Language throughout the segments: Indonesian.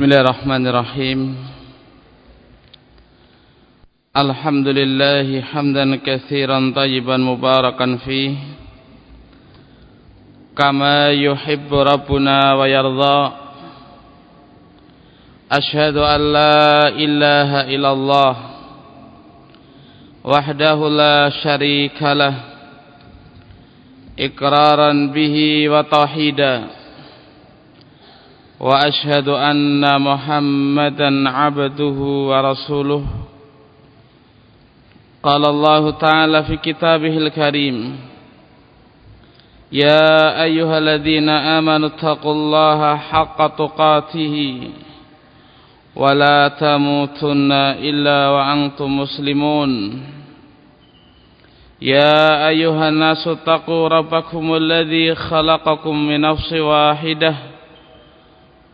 بسم الله الرحمن الرحيم الحمد لله حمدا كثيرا طيبا مباركا فيه كما يحب ربنا ويرضى أشهد أن لا إله إلا الله وحده لا شريك له إقرارا به وتوحيدا وأشهد أن محمدا عبده ورسوله. قال الله تعالى في كتابه الكريم يا أيها الذين آمنوا اتقوا الله حق تقاته ولا تموتن إلا وأنتم مسلمون. يا أيها الناس اتقوا ربكم الذي خلقكم من نفس واحدة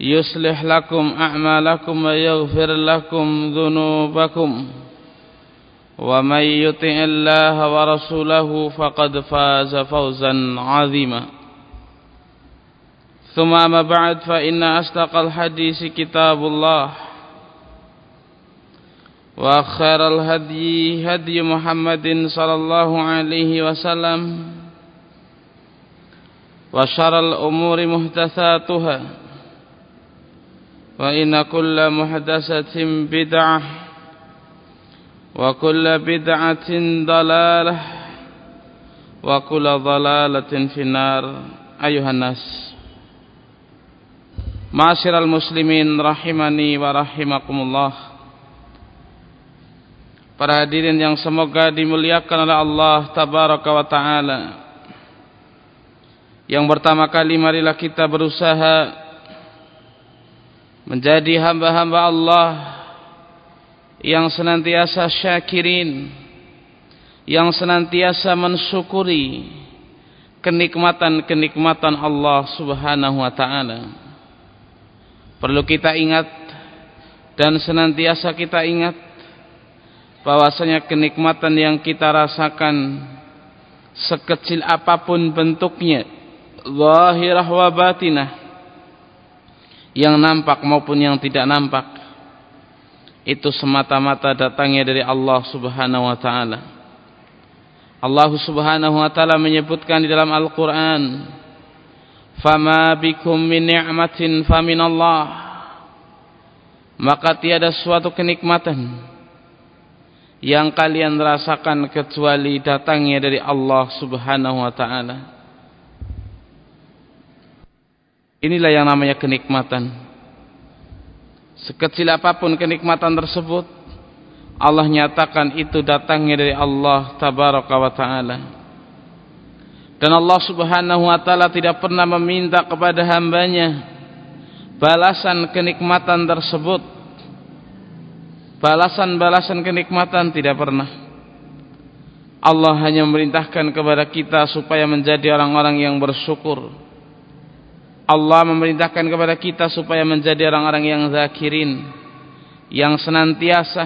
يصلح لكم أعمالكم ويغفر لكم ذنوبكم ومن يطع الله ورسوله فقد فاز فوزا عظيما. ثم أما بعد فإن أصدق الحديث كتاب الله وخير الهدي هدي محمد صلى الله عليه وسلم وشر الأمور محدثاتها. وإن كل محدثة بدعة وكل بدعة ضلالة وكل ضلالة في النار أيها الناس معاشر المسلمين rahimani wa rahimakumullah Para hadirin yang semoga dimuliakan oleh Allah tabaraka wa taala Yang pertama kali marilah kita berusaha menjadi hamba-hamba Allah yang senantiasa syakirin yang senantiasa mensyukuri kenikmatan-kenikmatan Allah Subhanahu wa taala. Perlu kita ingat dan senantiasa kita ingat bahwasanya kenikmatan yang kita rasakan sekecil apa pun bentuknya zahirah wa batinah yang nampak maupun yang tidak nampak itu semata-mata datangnya dari Allah Subhanahu wa taala. Allah Subhanahu wa taala menyebutkan di dalam Al-Qur'an, "Fama bikum min ni'matin faminallah." Maka tiada suatu kenikmatan yang kalian rasakan kecuali datangnya dari Allah Subhanahu wa taala. Inilah yang namanya kenikmatan. Sekecil apa pun kenikmatan tersebut, Allah nyatakan itu datangnya dari Allah tabaraka wa taala. Dan Allah Subhanahu wa taala tidak pernah meminta kepada hambanya balasan kenikmatan tersebut. Balasan-balasan kenikmatan tidak pernah. Allah hanya memerintahkan kepada kita supaya menjadi orang-orang yang bersyukur Allah memerintahkan kepada kita supaya menjadi orang-orang yang zakirin yang senantiasa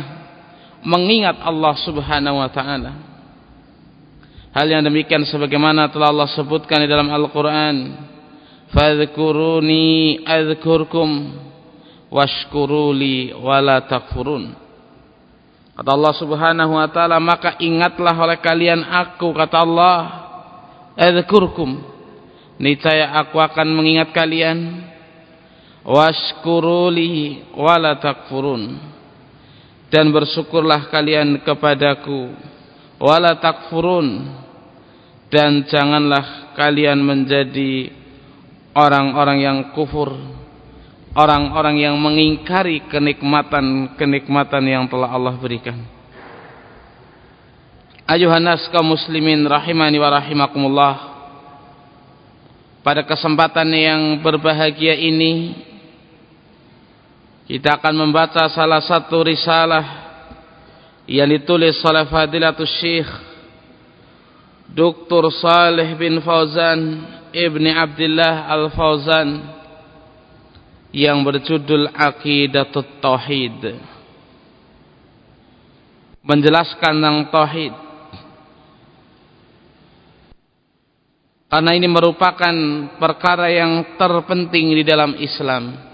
mengingat Allah Subhanahu wa taala. Hal yang demikian sebagaimana telah Allah sebutkan di dalam Al-Qur'an, "Fadhkuruni adzkurkum washkuruli wala takfurun." Kata Allah Subhanahu wa taala, "Maka ingatlah oleh kalian aku," kata Allah, "adzkurkum." Niscaya aku akan mengingat kalian. Washkuruli wala takfurun. Dan bersyukurlah kalian kepadaku. Wala takfurun. Dan janganlah kalian menjadi orang-orang yang kufur. Orang-orang yang mengingkari kenikmatan-kenikmatan yang telah Allah berikan. Ayuhan nas kaum muslimin rahimani wa rahimakumullah pada kesempatan yang berbahagia ini kita akan membaca salah satu risalah yang ditulis oleh Fadilatul Syekh Dr. Saleh bin Fauzan Ibni Abdullah Al-Fauzan yang berjudul Aqidatut Tauhid menjelaskan tentang tauhid karena ini merupakan perkara yang terpenting di dalam Islam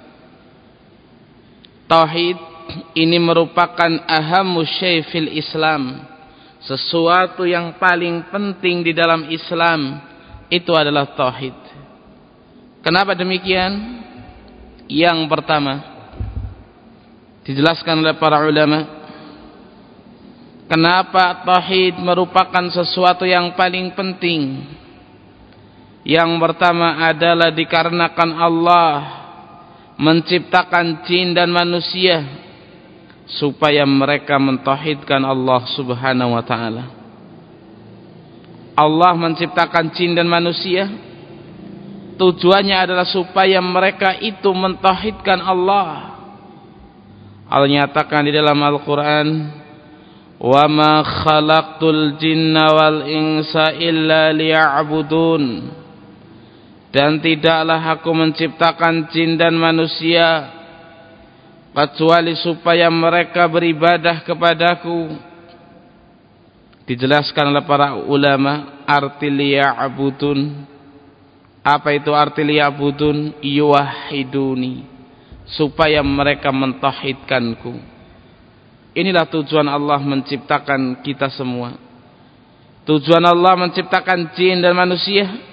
Tauhid ini merupakan ahamu Islam. Sesuatu yang paling penting di dalam Islam itu adalah tauhid. Kenapa demikian? Yang pertama dijelaskan oleh para ulama kenapa tauhid merupakan sesuatu yang paling penting? Yang pertama adalah dikarenakan Allah menciptakan jin dan manusia supaya mereka mentauhidkan Allah Subhanahu wa taala. Allah menciptakan jin dan manusia tujuannya adalah supaya mereka itu mentauhidkan Allah. Allah nyatakan di dalam Al-Qur'an, "Wa ma khalaqtul jinna wal insa illa liya'budun." Dan tidaklah aku menciptakan jin dan manusia kecuali supaya mereka beribadah kepadaku. Dijelaskan oleh para ulama arti liya'budun apa itu arti liya'budun yuwahiduni. Supaya mereka mentauhidkanku. Inilah tujuan Allah menciptakan kita semua. Tujuan Allah menciptakan jin dan manusia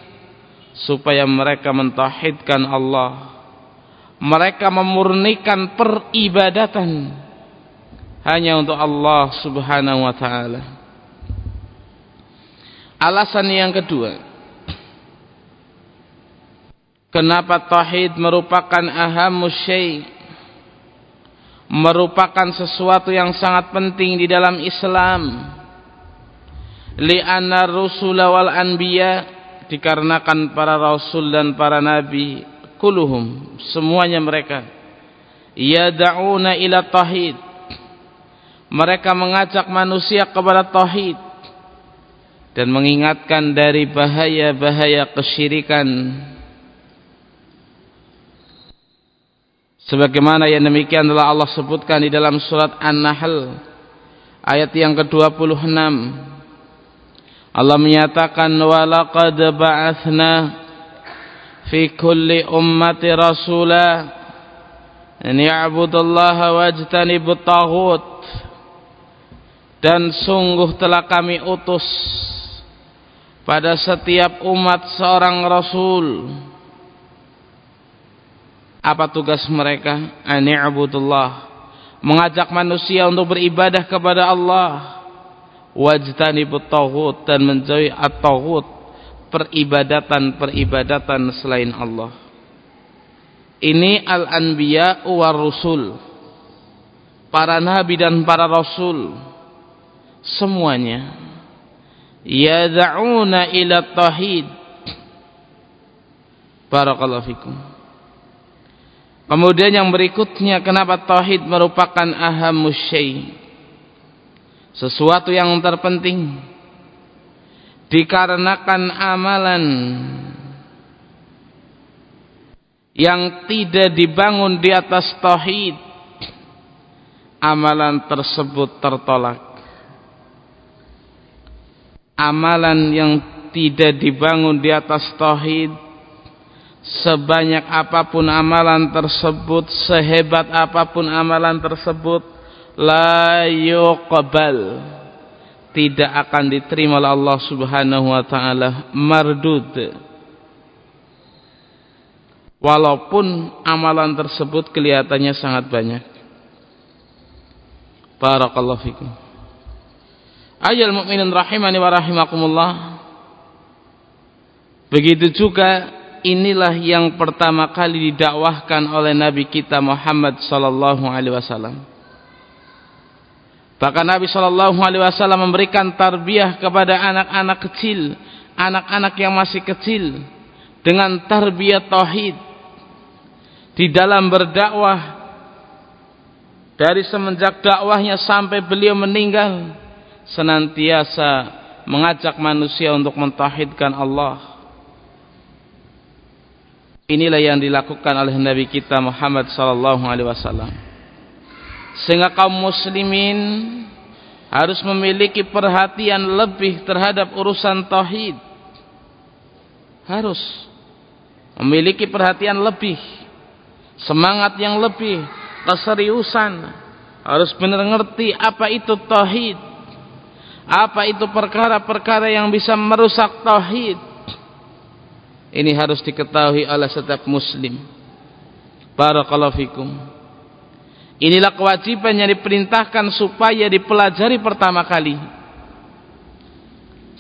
supaya mereka mentauhidkan Allah. Mereka memurnikan peribadatan hanya untuk Allah Subhanahu wa taala. Alasan yang kedua kenapa tauhid merupakan ahamus syai merupakan sesuatu yang sangat penting di dalam Islam. Li'anna rusula wal anbiya dikarenakan para rasul dan para nabi kuluhum semuanya mereka yad'una ila tauhid. Mereka mengajak manusia kepada tauhid dan mengingatkan dari bahaya-bahaya kesyirikan. Sebagaimana yang demikian telah Allah sebutkan di dalam surat An-Nahl ayat yang ke-26 Allah menyatakan walaqad ba'athna fi kulli ummati rasula an ya'budullaha wajtanibut taghut. Dan sungguh telah kami utus pada setiap umat seorang rasul. Apa tugas mereka? An ya'budullah mengajak manusia untuk beribadah kepada Allah wajtanibut tauhid dan menjauhi at-tauhid peribadatan-peribadatan selain Allah. Ini al-anbiya war rusul. Para nabi dan para rasul semuanya yad'una ila tauhid. Barakallahu fikum. Kemudian yang berikutnya kenapa tauhid merupakan ahamus syai' sesuatu yang terpenting dikarenakan amalan yang tidak dibangun di atas tauhid amalan tersebut tertolak. Amalan yang tidak dibangun di atas tauhid sebanyak apa pun amalan tersebut sehebat apa pun amalan tersebut la yuqbal. Tidak akan diterima oleh Allah Subhanahu wa taala. Mardud. Walaupun amalan tersebut kelihatannya sangat banyak. Barakallahu fikum. Ayal mukminin rahimani wa rahimakumullah. Begitu juga inilah yang pertama kali didakwahkan oleh nabi kita Muhammad sallallahu alaihi wasallam Bahkan Nabi Shallallahu Alaihi Wasallam memberikan tarbiyah kepada anak-anak kecil, anak-anak yang masih kecil, dengan tarbiyah tauhid. Di dalam berdakwah dari semenjak dakwahnya sampai beliau meninggal senantiasa mengajak manusia untuk mentauhidkan Allah. Inilah yang dilakukan oleh Nabi kita Muhammad sallallahu alaihi wasallam sehingga kaum muslimin harus memiliki perhatian lebih terhadap urusan tauhid. Harus memiliki perhatian lebih semangat yang lebih keseriusan. Harus benar ngerti apa itu tauhid. Apa itu perkara-perkara yang bisa merusak tauhid. Ini harus diketahui oleh setiap muslim. Barakallahu fikum Inilah kewajiban yang diperintahkan supaya dipelajari pertama kali.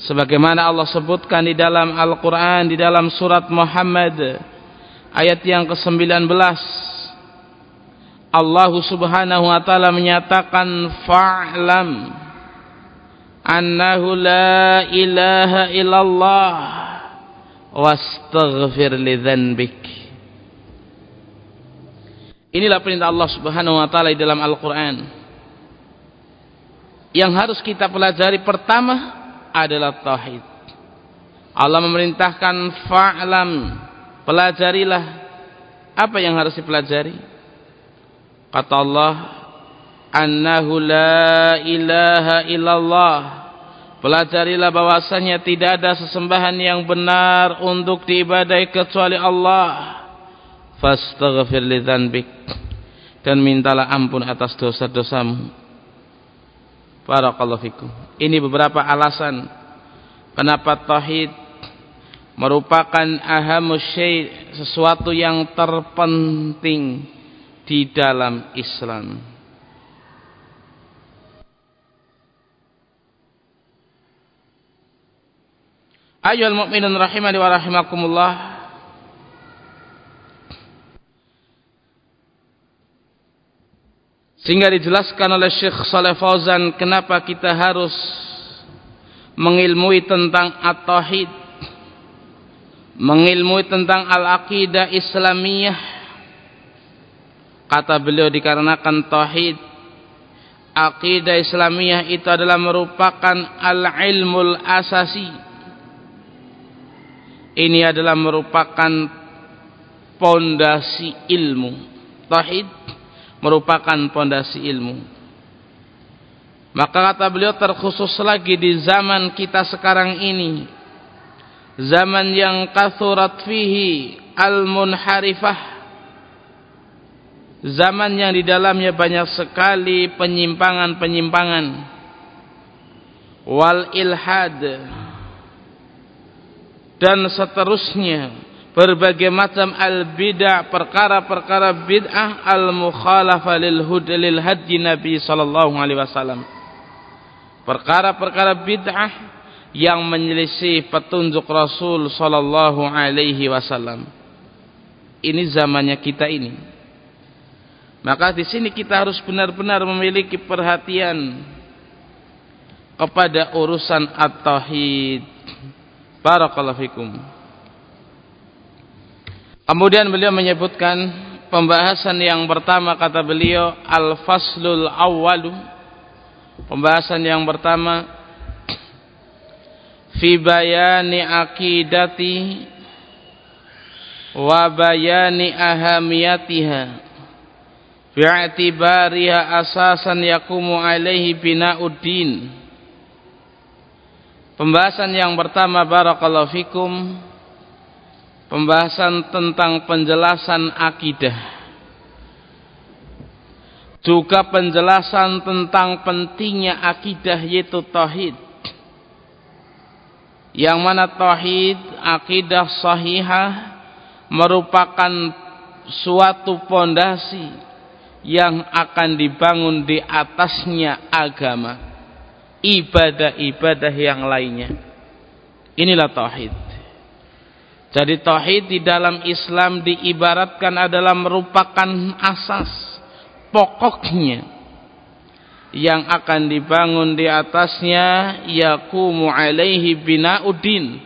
Sebagaimana Allah sebutkan di dalam Al-Quran, di dalam surat Muhammad, ayat yang ke-19. Allah subhanahu wa ta'ala menyatakan, Fa'lam annahu la ilaha illallah wastaghfir li dhanbik. Inilah perintah Allah Subhanahu wa taala di dalam Al-Qur'an. Yang harus kita pelajari pertama adalah tauhid. Allah memerintahkan fa'lam, pelajarilah apa yang harus dipelajari. Kata Allah, annahu la ilaha illallah. Pelajarilah bahwasanya tidak ada sesembahan yang benar untuk diibadai kecuali Allah fastaghfir li dzanbik dan mintalah ampun atas dosa-dosamu. Barakallahu fikum. Ini beberapa alasan kenapa tauhid merupakan ahamus sesuatu yang terpenting di dalam Islam. Ayyuhal mu'minun rahimani wa rahimakumullah. Sehingga dijelaskan oleh Syekh Saleh Fauzan kenapa kita harus mengilmui tentang at-tauhid, mengilmui tentang al-aqidah Islamiyah. Kata beliau dikarenakan tauhid, aqidah Islamiyah itu adalah merupakan al-ilmul asasi. Ini adalah merupakan pondasi ilmu. Tauhid merupakan pondasi ilmu. Maka kata beliau terkhusus lagi di zaman kita sekarang ini. Zaman yang kathurat fihi al-munharifah. Zaman yang di dalamnya banyak sekali penyimpangan-penyimpangan. Wal ilhad. Dan seterusnya berbagai macam al-bid'ah, perkara-perkara bid'ah al-mukhalafah lil hudlil hadji Nabi sallallahu alaihi wasallam. Perkara-perkara bid'ah yang menyelisih petunjuk Rasul sallallahu alaihi wasallam. Ini zamannya kita ini. Maka di sini kita harus benar-benar memiliki perhatian kepada urusan at-tauhid. Barakallahu fikum. Kemudian beliau menyebutkan pembahasan yang pertama kata beliau al-faslul awwalu. Pembahasan yang pertama fi bayani aqidati wa bayani ahamiyatiha. Bi'atibariha asasan yakumu alaihi bina'uddin. Pembahasan yang pertama barakallahu fikum pembahasan tentang penjelasan akidah. Juga penjelasan tentang pentingnya akidah yaitu tauhid. Yang mana tauhid akidah sahihah merupakan suatu pondasi yang akan dibangun di atasnya agama ibadah-ibadah yang lainnya. Inilah tauhid jadi tauhid di dalam Islam diibaratkan adalah merupakan asas pokoknya. Yang akan dibangun di atasnya yakumu alaihi binauddin.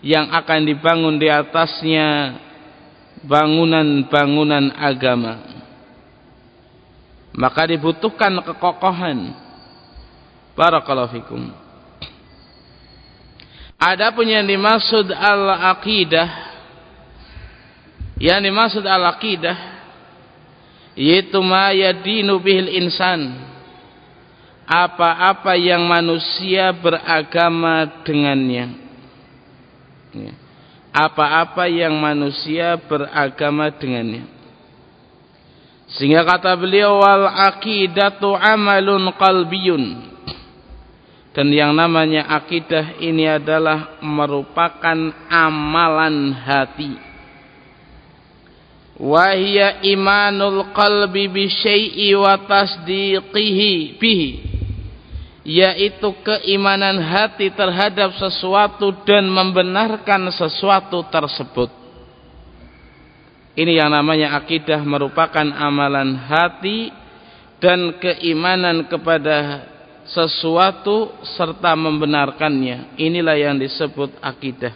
Yang akan dibangun di atasnya bangunan-bangunan agama. maka dibutuhkan kekokohan. Barakallahu fikum Adapun yang dimaksud al-aqidah. Yang dimaksud al-aqidah yaitu ma yadinu bihil insan. Apa-apa yang manusia beragama dengannya. Ya. apa-apa yang manusia beragama dengannya. Sehingga kata beliau wal aqidatu amalun qalbiyun dan yang namanya akidah ini adalah merupakan amalan hati. Wahia imanul qalbi bi syai'i wa tasdiqihi bihi. Yaitu keimanan hati terhadap sesuatu dan membenarkan sesuatu tersebut. Ini yang namanya akidah merupakan amalan hati dan keimanan kepada sesuatu serta membenarkannya. Inilah yang disebut akidah.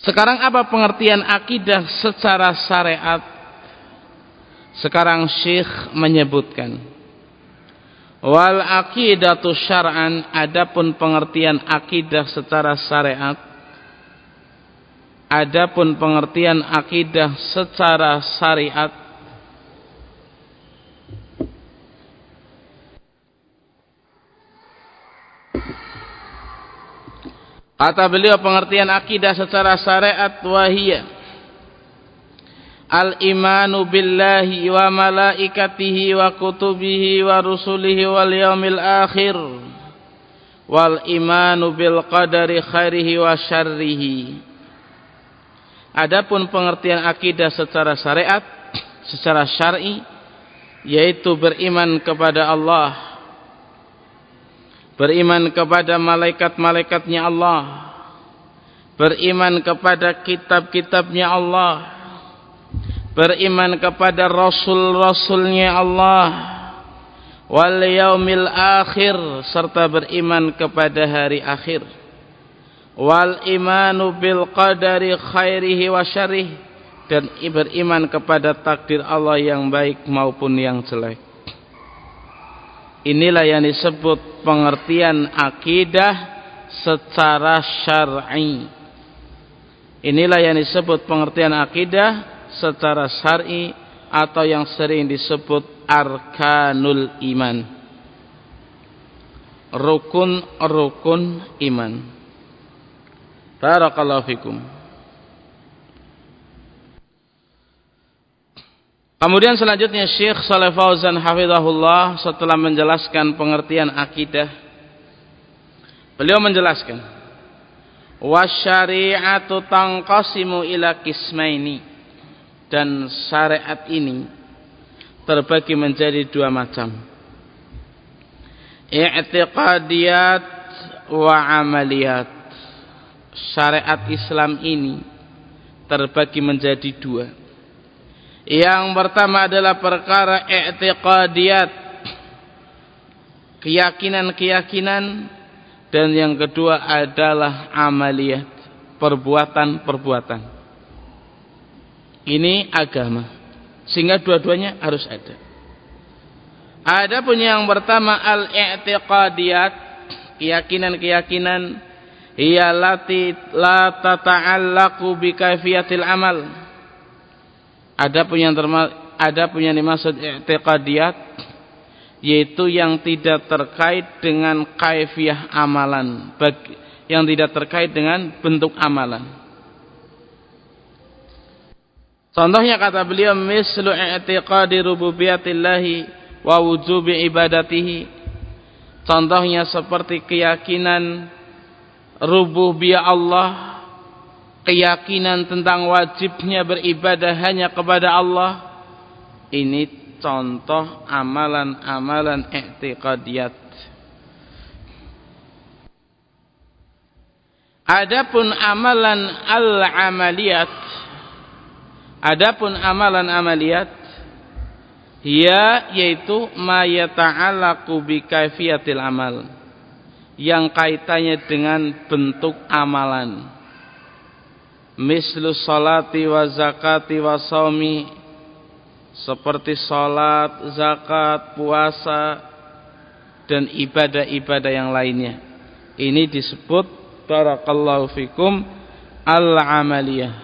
Sekarang apa pengertian akidah secara syariat? Sekarang Syekh menyebutkan wal aqidatu syar'an adapun pengertian akidah secara syariat adapun pengertian akidah secara syariat Kata beliau pengertian akidah secara syariat wahiyah. Al-imanu billahi wa malaikatihi wa kutubihi wa rusulihi wal yaumil akhir. Wal imanu bil qadari khairihi wa syarrihi. Adapun pengertian akidah secara syariat secara syar'i yaitu beriman kepada Allah beriman kepada malaikat-malaikatnya Allah. Beriman kepada kitab-kitabnya Allah. Beriman kepada rasul-rasulnya Allah. Wal yaumil akhir serta beriman kepada hari akhir. Wal imanu bil qadari khairihi wa syarih dan beriman kepada takdir Allah yang baik maupun yang jelek Inilah yang disebut pengertian akidah secara syar'i. Inilah yang disebut pengertian akidah secara syar'i atau yang sering disebut arkanul iman. Rukun-rukun iman. Barakallahu fikum. Kemudian selanjutnya Syekh Saleh Fauzan hafizahullah setelah menjelaskan pengertian akidah beliau menjelaskan wasyari'atu tanqasimu ila kismaini dan syariat ini terbagi menjadi dua macam. I'tiqadiyat wa amaliyat. Syariat Islam ini terbagi menjadi dua yang pertama adalah perkara i'tiqadiyat. Keyakinan-keyakinan dan yang kedua adalah amaliyat, perbuatan-perbuatan. Ini agama. Sehingga dua-duanya harus ada. Ada pun yang pertama al-i'tiqadiyat, keyakinan-keyakinan hiya lati la tata'allaqu bi amal ada pun yang terma, ada pun yang dimaksud i'tiqadiyat yaitu yang tidak terkait dengan kaifiah amalan, yang tidak terkait dengan bentuk amalan. Contohnya kata beliau mislu i'tiqadi rububiyatillahi wa wujubi ibadatihi. Contohnya seperti keyakinan rububiyah Allah keyakinan tentang wajibnya beribadah hanya kepada Allah ini contoh amalan-amalan i'tiqadiyat. Adapun amalan al-amaliyat Adapun amalan amaliyat ya yaitu ma yata'allaqu bi kaifiyatil amal yang kaitannya dengan bentuk amalan mislu salati wa zakati wa saumi seperti salat, zakat, puasa dan ibadah-ibadah yang lainnya. Ini disebut barakallahu fikum al-amaliyah.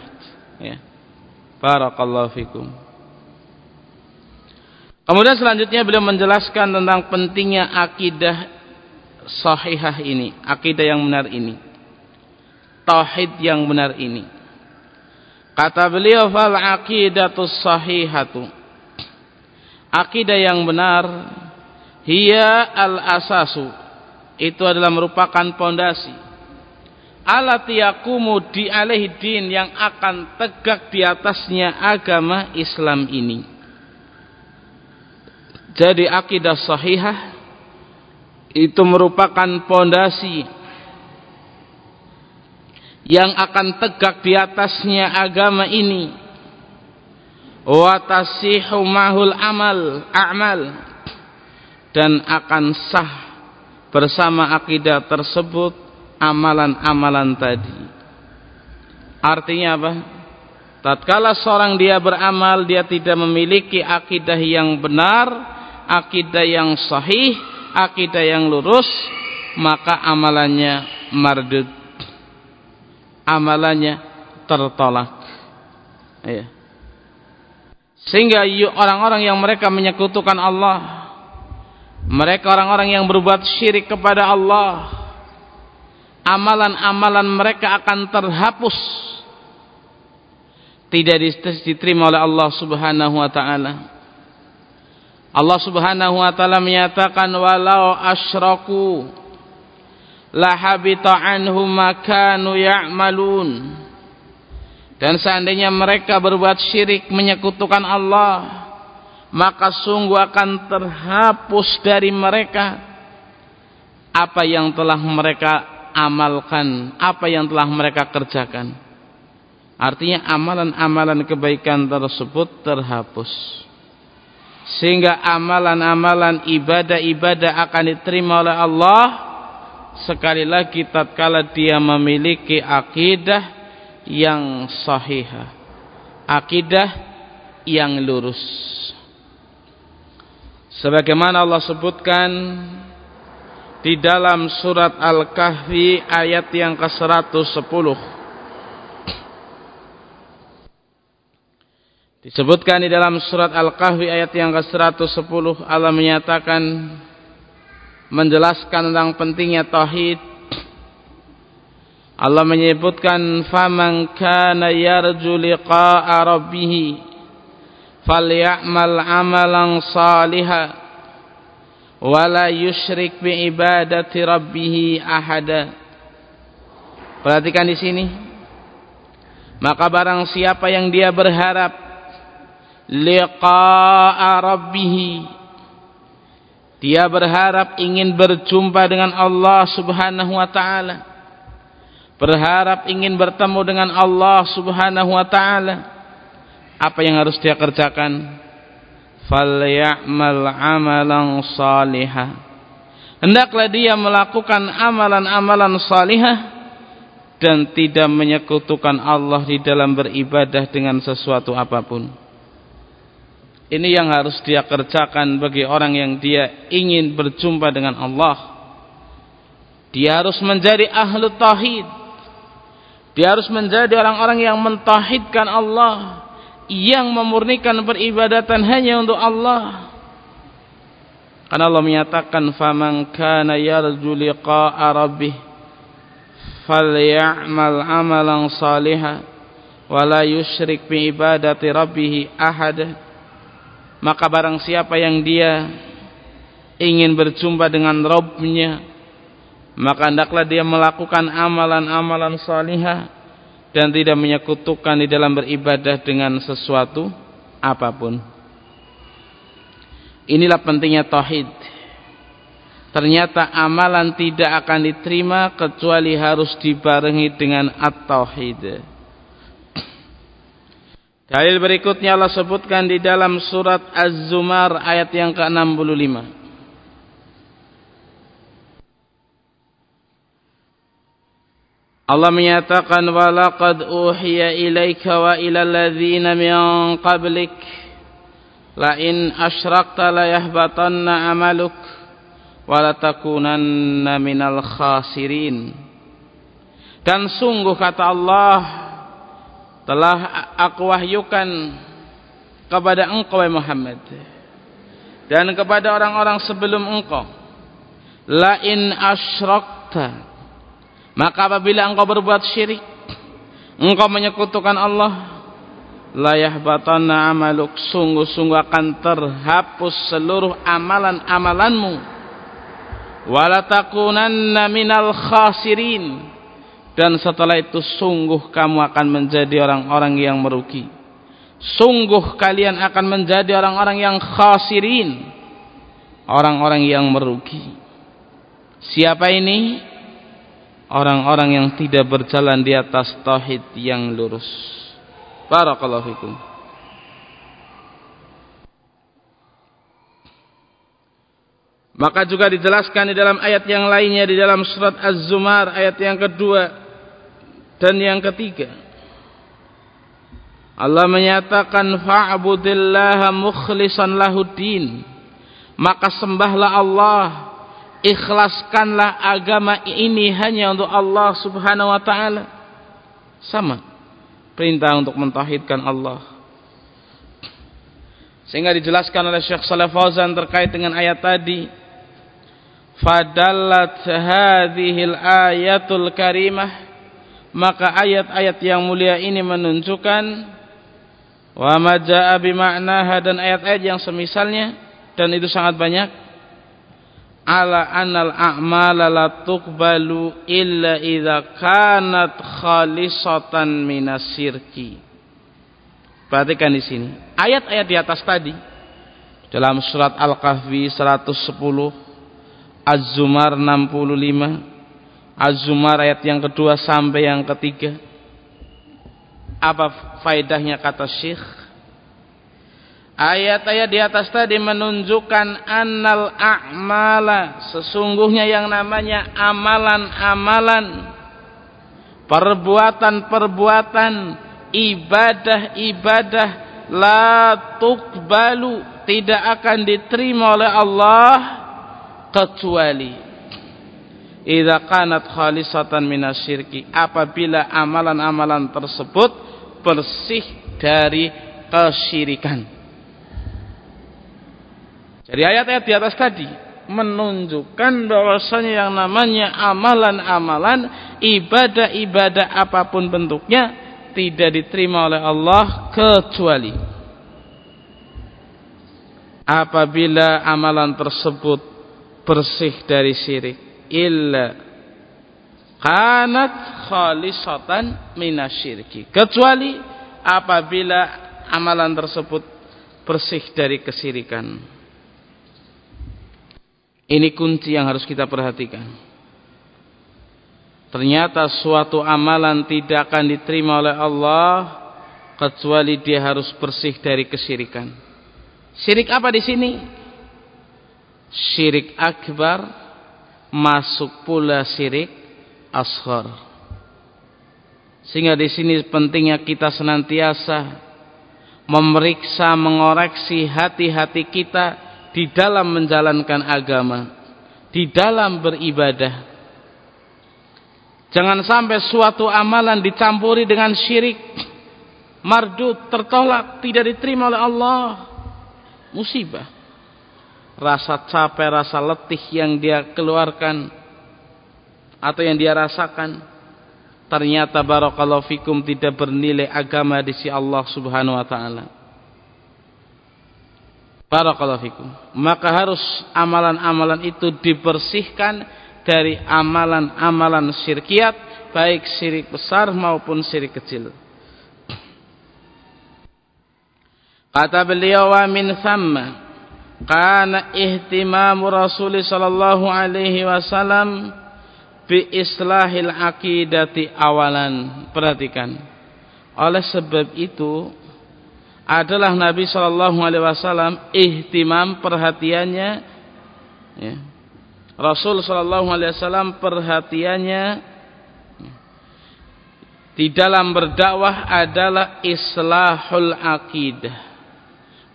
Ya. Barakallahu fikum. Kemudian selanjutnya beliau menjelaskan tentang pentingnya akidah sahihah ini, akidah yang benar ini. Tauhid yang benar ini. Kata beliau fal aqidatus sahihatu. Akidah yang benar hiya al asasu. Itu adalah merupakan pondasi. Alati yakumu di alaihi din yang akan tegak di atasnya agama Islam ini. Jadi akidah sahihah itu merupakan pondasi yang akan tegak di atasnya agama ini. Wa tasihu mahul amal a'mal. Dan akan sah bersama akidah tersebut amalan-amalan tadi. Artinya apa? Tatkala seorang dia beramal dia tidak memiliki akidah yang benar akidah yang sahih akidah yang lurus maka amalannya mardud amalannya tertolak. Ya. sehingga orang-orang yang mereka menyekutukan Allah mereka orang-orang yang berbuat syirik kepada Allah amalan-amalan mereka akan terhapus. Tidak diterima oleh Allah subhanahu wa ta'ala. Allah Subhanahu wa taala menyatakan walau asyraku la habita anhum ma kanu ya'malun. Dan seandainya mereka berbuat syirik menyekutukan Allah, maka sungguh akan terhapus dari mereka apa yang telah mereka amalkan, apa yang telah mereka kerjakan. Artinya amalan-amalan kebaikan tersebut terhapus sehingga amalan-amalan ibadah-ibadah akan diterima oleh Allah sekali lagi tatkala dia memiliki akidah yang sahihah akidah yang lurus. Sebagaimana Allah sebutkan di dalam surat Al-Kahfi ayat yang ke-110 Disebutkan di dalam surat Al-Kahfi ayat yang ke-110 Allah menyatakan menjelaskan tentang pentingnya tauhid. Allah menyebutkan faman kana yarju liqa'a rabbih falyamal amalan salihan wala yusyrik bi ibadati rabbih ahada. Perhatikan di sini. Maka barang siapa yang dia berharap liqa'a rabbih dia berharap ingin berjumpa dengan Allah Subhanahu wa taala. Berharap ingin bertemu dengan Allah Subhanahu wa taala. Apa yang harus dia kerjakan? Falyamal amalan salihah. Hendaklah dia melakukan amalan-amalan salihah dan tidak menyekutukan Allah di dalam beribadah dengan sesuatu apa pun ini yang harus dia kerjakan bagi orang yang dia ingin berjumpa dengan Allah. Dia harus menjadi ahlu tauhid. Dia harus menjadi orang-orang yang mentauhidkan Allah, yang memurnikan peribadatan hanya untuk Allah. Karena Allah menyatakan faman kana yarju liqa'a rabbih falyamal amalan salihan wa la yusyrik bi ibadati rabbih ahada maka barang siapa yang dia ingin berjumpa dengan Robnya maka hendaklah dia melakukan amalan-amalan salihah dan tidak menyekutukan di dalam beribadah dengan sesuatu apa pun. Inilah pentingnya tauhid. Ternyata amalan tidak akan diterima kecuali harus dibarengi dengan at-tauhid Dalil berikutnya Allah sebutkan di dalam surat Az-Zumar ayat yang ke-65. Allah menyatakan walaqad uhiya ilaika wa ilal ladzina min qablik la in asyrakta la yahbatanna amaluk wa la takunanna minal khasirin dan sungguh kata Allah telah aku wahyukan kepada engkau Muhammad dan kepada orang-orang sebelum engkau. La in asyrakta maka apabila engkau berbuat syirik engkau menyekutukan Allah la yahbatanna amaluk sungguh-sungguh akan terhapus seluruh amalan-amalanmu. Wala takunanna minal khasirin dan setelah itu sungguh kamu akan menjadi orang-orang yang merugi. Sungguh kalian akan menjadi orang-orang yang khasirin. Orang-orang yang merugi. Siapa ini? Orang-orang yang tidak berjalan di atas tauhid yang lurus. Barakallahu fikum. Maka juga dijelaskan di dalam ayat yang lainnya di dalam surat Az-Zumar ayat yang kedua dan yang ketiga, Allah menyatakan fa'budillaha mukhlishan lahuddin. Maka sembahlah Allah, ikhlaskanlah agama ini hanya untuk Allah Subhanahu wa taala. Sama. Perintah untuk mentauhidkan Allah. Sehingga dijelaskan oleh Syekh Saleh Fauzan terkait dengan ayat tadi. Fadallat hadhil ayatul karimah maka ayat-ayat yang mulia ini menunjukkan wa ma jaa bima'naha dan ayat-ayat yang semisalnya dan itu sangat banyak ala anal a'mala la tuqbalu illa idza kanat khalisatan minasirki perhatikan di sini ayat-ayat di atas tadi dalam surat Al-Kahfi 110 Az-Zumar 65 Az-Zumar ayat yang kedua sampai yang ketiga. Apa faedahnya kata Syekh? Ayat-ayat di atas tadi menunjukkan annal a'mala sesungguhnya yang namanya amalan-amalan perbuatan-perbuatan ibadah-ibadah la tuqbalu tidak akan diterima oleh Allah kecuali idza kanat khalisatan minasyirki apabila amalan-amalan tersebut bersih dari kesyirikan. Jadi ayat-ayat di atas tadi menunjukkan bahwasanya yang namanya amalan-amalan ibadah-ibadah apa pun bentuknya tidak diterima oleh Allah kecuali apabila amalan tersebut bersih dari syirik illa kanat khalisatan minasyirki. Kecuali apabila amalan tersebut bersih dari kesirikan. Ini kunci yang harus kita perhatikan. Ternyata suatu amalan tidak akan diterima oleh Allah kecuali dia harus bersih dari kesirikan. Syirik apa di sini? Syirik akbar masuk pula syirik ashar. Sehingga di sini pentingnya kita senantiasa memeriksa, mengoreksi hati-hati kita di dalam menjalankan agama, di dalam beribadah. Jangan sampai suatu amalan dicampuri dengan syirik, mardut, tertolak, tidak diterima oleh Allah. Musibah rasa capek, rasa letih yang dia keluarkan atau yang dia rasakan ternyata barakallahu fikum tidak bernilai agama di sisi Allah Subhanahu wa taala. Barakallahu fikum. Maka harus amalan-amalan itu dibersihkan dari amalan-amalan syirkiat baik syirik besar maupun syirik kecil. Kata beliau wa min thamma kana ihtimamu Rasul sallallahu alaihi wasallam bi islahil aqidati awalan. Perhatikan. Oleh sebab itu adalah Nabi sallallahu alaihi wasallam ihtimam perhatiannya ya. Rasul sallallahu alaihi wasallam perhatiannya di dalam berdakwah adalah islahul aqidah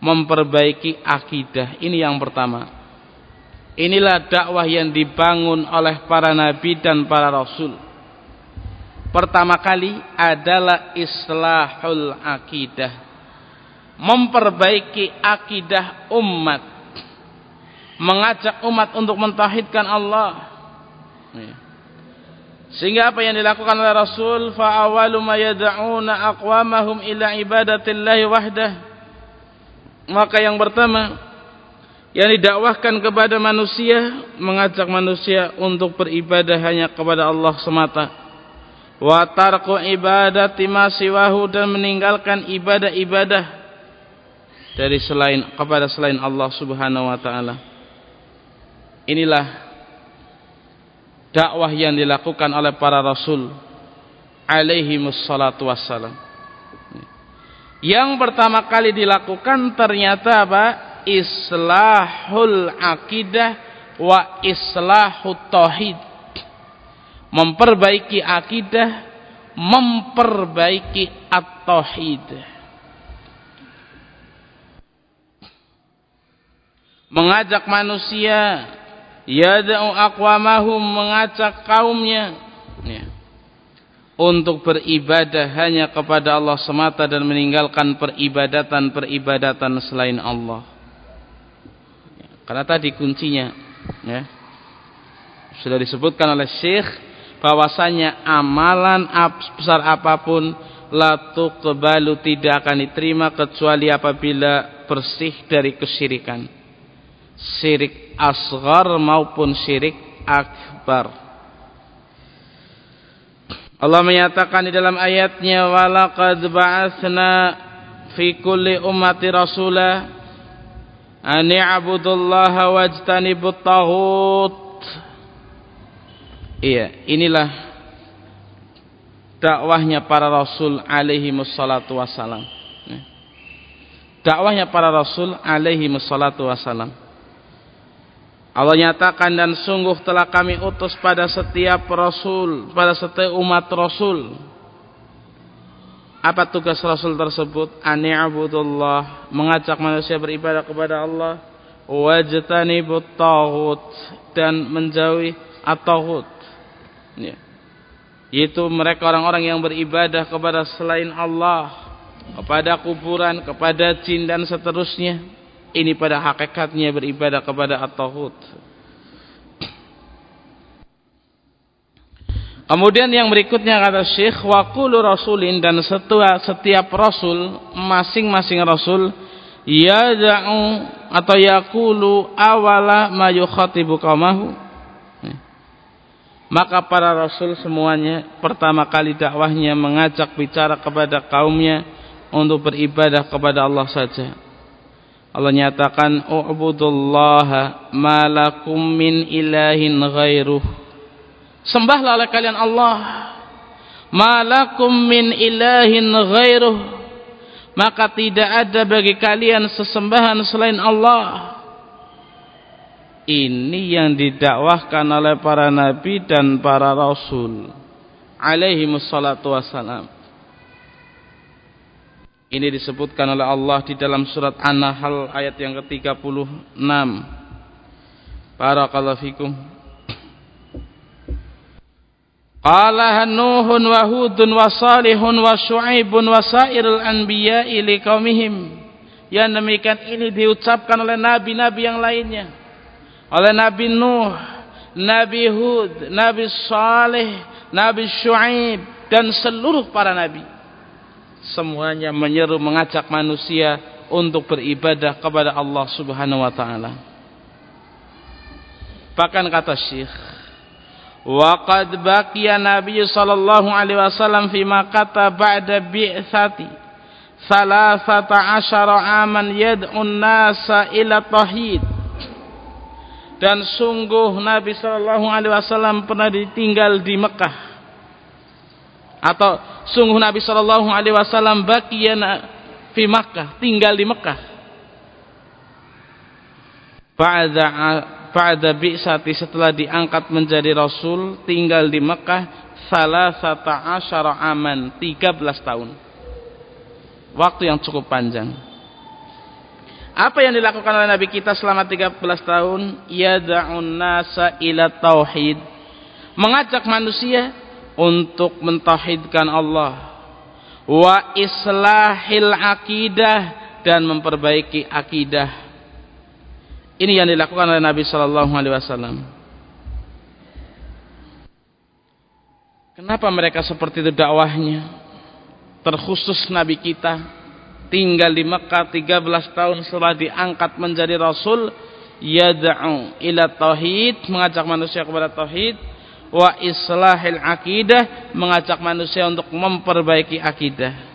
memperbaiki akidah. Ini yang pertama. Inilah dakwah yang dibangun oleh para nabi dan para rasul. Pertama kali adalah islahul akidah. Memperbaiki akidah umat. Mengajak umat untuk mentauhidkan Allah. Ya. Sehingga apa yang dilakukan oleh Rasul fa awalu ma yad'una aqwamahum ila ibadatillahi wahdah. Maka yang pertama yang didakwahkan kepada manusia mengajak manusia untuk beribadah hanya kepada Allah semata. Wa tarku ibadati ma siwahu dan meninggalkan ibadah-ibadah dari selain kepada selain Allah Subhanahu wa taala. Inilah dakwah yang dilakukan oleh para rasul alaihi wassalatu wassalam yang pertama kali dilakukan ternyata apa? Islahul akidah wa islahut tauhid. Memperbaiki akidah memperbaiki at-tauhid. Mengajak manusia yad'u aqwamahum mengajak kaumnya. Ya, untuk beribadah hanya kepada Allah semata dan meninggalkan peribadatan-peribadatan selain Allah karena tadi kuncinya ya. Sudah disebutkan oleh Syekh bahwasanya amalan besar apa pun la tuqbalu tidak akan diterima kecuali apabila bersih dari kesyirikan. Syirik asghar maupun syirik akbar. Allah menyatakan di dalam ayatnya walaqad ba'atsna fi kulli ummati rasulah an i'budullaha wajtanibut taghut. Iya inilah dakwahnya para rasul alaihi wassalatu wassalam. Dakwahnya para rasul alaihi wassalatu wassalam Allah nyatakan dan sungguh telah kami utus pada setiap rasul pada setiap umat rasul apa tugas Rasul tersebut? Ani'budullah, mengajak manusia beribadah kepada Allah, taghut dan menjauhi at-taghut. Ya. Yaitu mereka orang-orang yang beribadah kepada selain Allah, kepada kuburan, kepada jin dan seterusnya. Ini pada hakikatnya beribadah kepada at-taghut. Kemudian yang berikutnya kata Syekh wa kullu rasulin dan setiap setiap rasul masing-masing rasul yad'u atau yaqulu awala ma yukhatibu qaumahu maka para rasul semuanya pertama kali dakwahnya mengajak bicara kepada kaumnya untuk beribadah kepada Allah saja Allah nyatakan u'budullaha malakum min ilahin ghairuh Sembahlah oleh kalian Allah. Malakum min ilahin ghairuh. Maka tidak ada bagi kalian sesembahan selain Allah. Ini yang didakwahkan oleh para nabi dan para rasul. Alaihi wassalam. Ini disebutkan oleh Allah di dalam surat An-Nahl ayat yang ke-36. Barakallahu fikum. Qala Nuhun wa Hudun wa Salihun wa Syu'aibun wa sairul anbiya'i liqaumihim. Yang demikian ini diucapkan oleh nabi-nabi yang lainnya. Oleh Nabi Nuh, Nabi Hud, Nabi Saleh, Nabi Syu'aib dan seluruh para nabi semuanya menyeru mengajak manusia untuk beribadah kepada Allah Subhanahu wa taala. Bahkan kata Syekh, "Wa qad baqiya Nabi sallallahu alaihi wasallam fi ma kata ba'da bi'sati salasata asyara aman an-nasa ila tauhid." Dan sungguh Nabi sallallahu alaihi wasallam pernah ditinggal di Mekah atau sungguh Nabi Shallallahu Alaihi Wasallam bagian di Mekah tinggal di Mekah ba'da bi'sati setelah diangkat menjadi rasul tinggal di Mekah salah sata asyara aman 13 tahun waktu yang cukup panjang Apa yang dilakukan oleh Nabi kita selama 13 tahun? Yada'un nasa ila tauhid. Mengajak manusia untuk mentauhidkan Allah. Wa islahil akidah dan memperbaiki akidah. Ini yang dilakukan oleh Nabi sallallahu alaihi wasallam. Kenapa mereka seperti itu dakwahnya? Terkhusus Nabi kita tinggal di Mekah 13 tahun setelah diangkat menjadi rasul yad'u ila tauhid mengajak manusia kepada tauhid wa islahil akidah mengajak manusia untuk memperbaiki akidah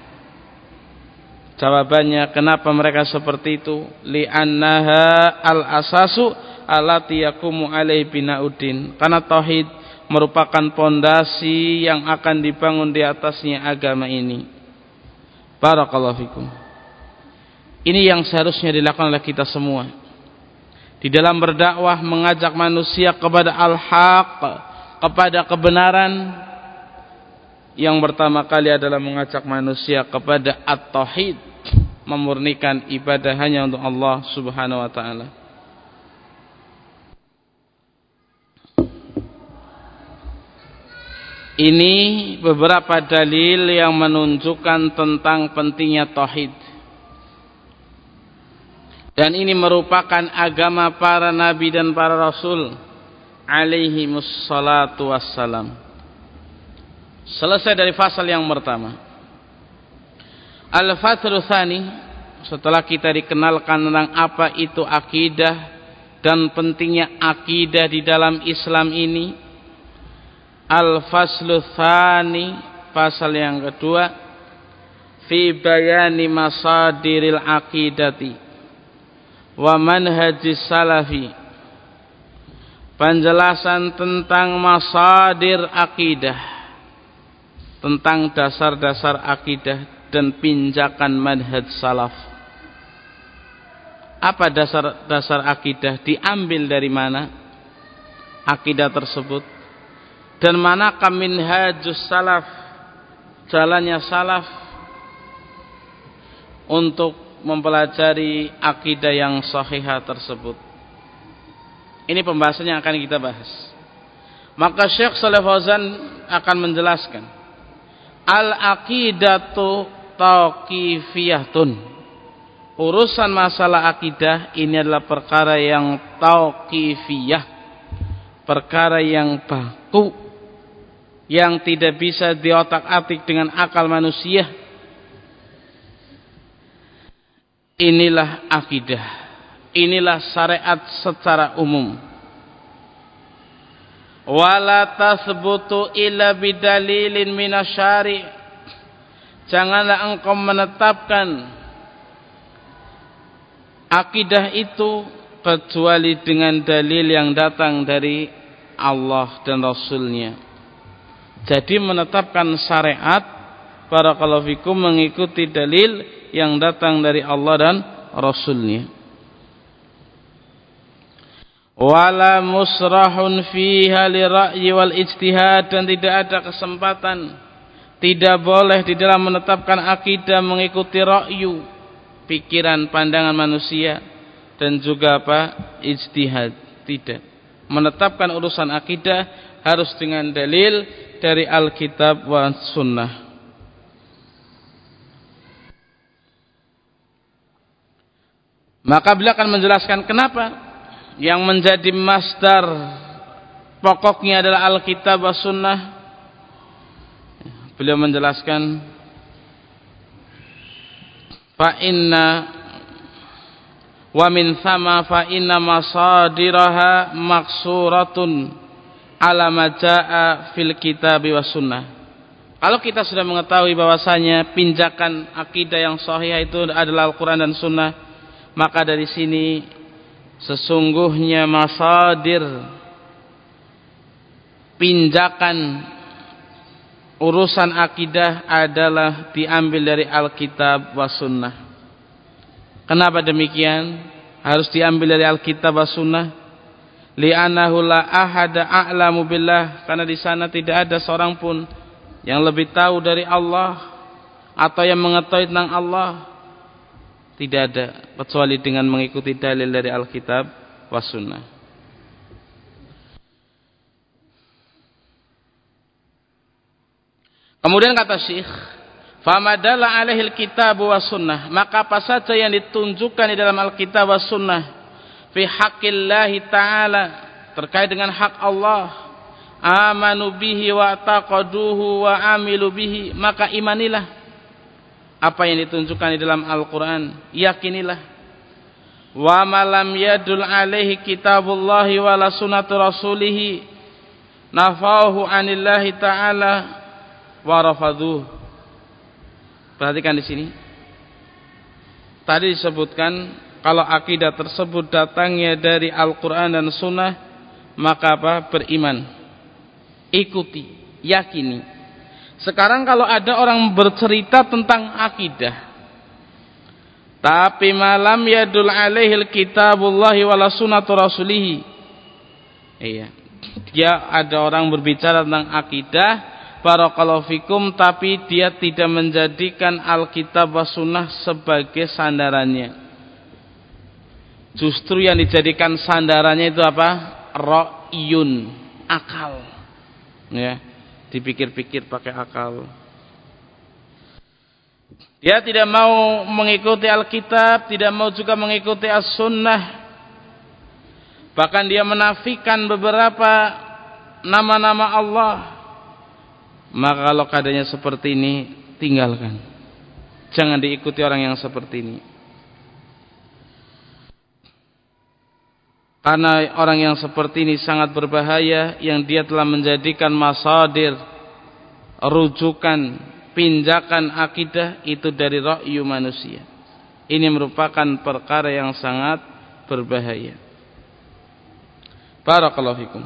jawabannya kenapa mereka seperti itu? Li'annaha al asasu alati yakumu alaihi binauddin. Karena tauhid merupakan pondasi yang akan dibangun di atasnya agama ini. Barakallahu fikum. Ini yang seharusnya dilakukan oleh kita semua. Di dalam berdakwah mengajak manusia kepada al-haq, kepada kebenaran. Yang pertama kali adalah mengajak manusia kepada at-tauhid, memurnikan ibadah hanya untuk Allah Subhanahu wa taala. Ini beberapa dalil yang menunjukkan tentang pentingnya tauhid. Dan ini merupakan agama para nabi dan para rasul alaihi musallatu wassalam. Selesai dari fasal yang pertama. Al-Fatru Thani setelah kita dikenalkan tentang apa itu akidah dan pentingnya akidah di dalam Islam ini. Al-Faslu Thani pasal yang kedua fi bayani masadiril aqidati wa manhajis salafi penjelasan tentang masadir akidah tentang dasar-dasar akidah dan pinjakan manhaj salaf apa dasar-dasar akidah diambil dari mana akidah tersebut dan manakah minhajus salaf jalannya salaf untuk mempelajari akidah yang sahihah tersebut. Ini pembahasan yang akan kita bahas. Maka Syekh Saleh Fauzan akan menjelaskan Al-aqidatu tauqifiyatun. Urusan masalah akidah ini adalah perkara yang tauqifiyah. Perkara yang baku yang tidak bisa diotak-atik dengan akal manusia Inilah akidah. Inilah syariat secara umum. Wala tasbutu illa bidalilin minasyari. Janganlah engkau menetapkan akidah itu kecuali dengan dalil yang datang dari Allah dan Rasulnya. Jadi menetapkan syariat para kalafikum mengikuti dalil yang datang dari Allah dan Rasulnya. Wala musrahun fiha li ra'yi wal ijtihad. Dan tidak ada kesempatan tidak boleh di dalam menetapkan akidah mengikuti ra'yu pikiran pandangan manusia dan juga apa? Ijtihad. Tidak. Menetapkan urusan akidah harus dengan dalil dari Alkitab wa Sunnah. Maka beliau akan menjelaskan kenapa yang menjadi masdar pokoknya adalah Alkitab was Sunnah. Beliau menjelaskan fa inna wa min thama fa inna masadiraha maksuratun ala majaa fil kitab was sunnah. Kalau kita sudah mengetahui bahwasanya pinjakan akidah yang sahih itu adalah Al-Qur'an dan Sunnah, maka dari sini sesungguhnya masadir pinjakan urusan akidah adalah diambil dari Alkitab wa Sunnah. Kenapa demikian? Harus diambil dari Alkitab wa Sunnah. Li'anahu la ahada a'lamu billah. Karena di sana tidak ada seorang pun yang lebih tahu dari Allah atau yang mengetahui tentang Allah Tidak ada kecuali dengan mengikuti dalil dari Alkitab was sunnah. Kemudian kata Syekh, "Famadalla alaihil kitab was sunnah." Maka apa saja yang ditunjukkan di dalam Alkitab was sunnah fi haqqillahi ta'ala terkait dengan hak Allah amanu bihi wa taqaduhu wa amilu bihi maka imanilah apa yang ditunjukkan di dalam Al-Qur'an yakinilah. Wa malam yadul alaihi kitabullahi wa la sunnatu rasulih nafahu anillahi ta'ala wa rafaduh. Perhatikan di sini. Tadi disebutkan kalau akidah tersebut datangnya dari Al-Qur'an dan sunnah maka apa? Beriman. Ikuti, yakini. Sekarang kalau ada orang bercerita tentang akidah, tapi malam yadul alaihil kitabullah wala sunnatu rasulih. Iya. Dia ada orang berbicara tentang akidah, barakallahu fikum, tapi dia tidak menjadikan Alkitab wa sunnah sebagai sandarannya. Justru yang dijadikan sandarannya itu apa? Ra'yun, akal ya dipikir-pikir pakai akal. Dia tidak mau mengikuti Alkitab tidak mau juga mengikuti As-Sunnah. Bahkan dia menafikan beberapa nama-nama Allah. Maka kalau keadaannya seperti ini tinggalkan. Jangan diikuti orang yang seperti ini Karena orang yang seperti ini sangat berbahaya yang dia telah menjadikan masadir rujukan pinjakan akidah itu dari ra'yu manusia. Ini merupakan perkara yang sangat berbahaya. Barakallahu fikum.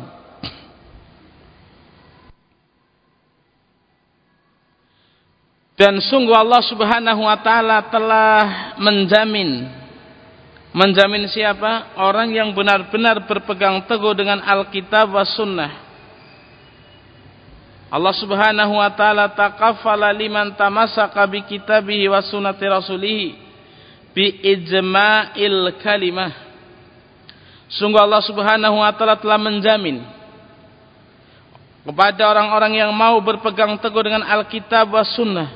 Dan sungguh Allah Subhanahu wa taala telah menjamin Menjamin siapa? Orang yang benar-benar berpegang teguh dengan Alkitab wa Sunnah. Allah Subhanahu wa taala taqaffala liman tamassaka bi kitabihi wa sunnati rasulih bi ijma'il kalimah. Sungguh Allah Subhanahu wa taala telah menjamin kepada orang-orang yang mau berpegang teguh dengan Alkitab wa Sunnah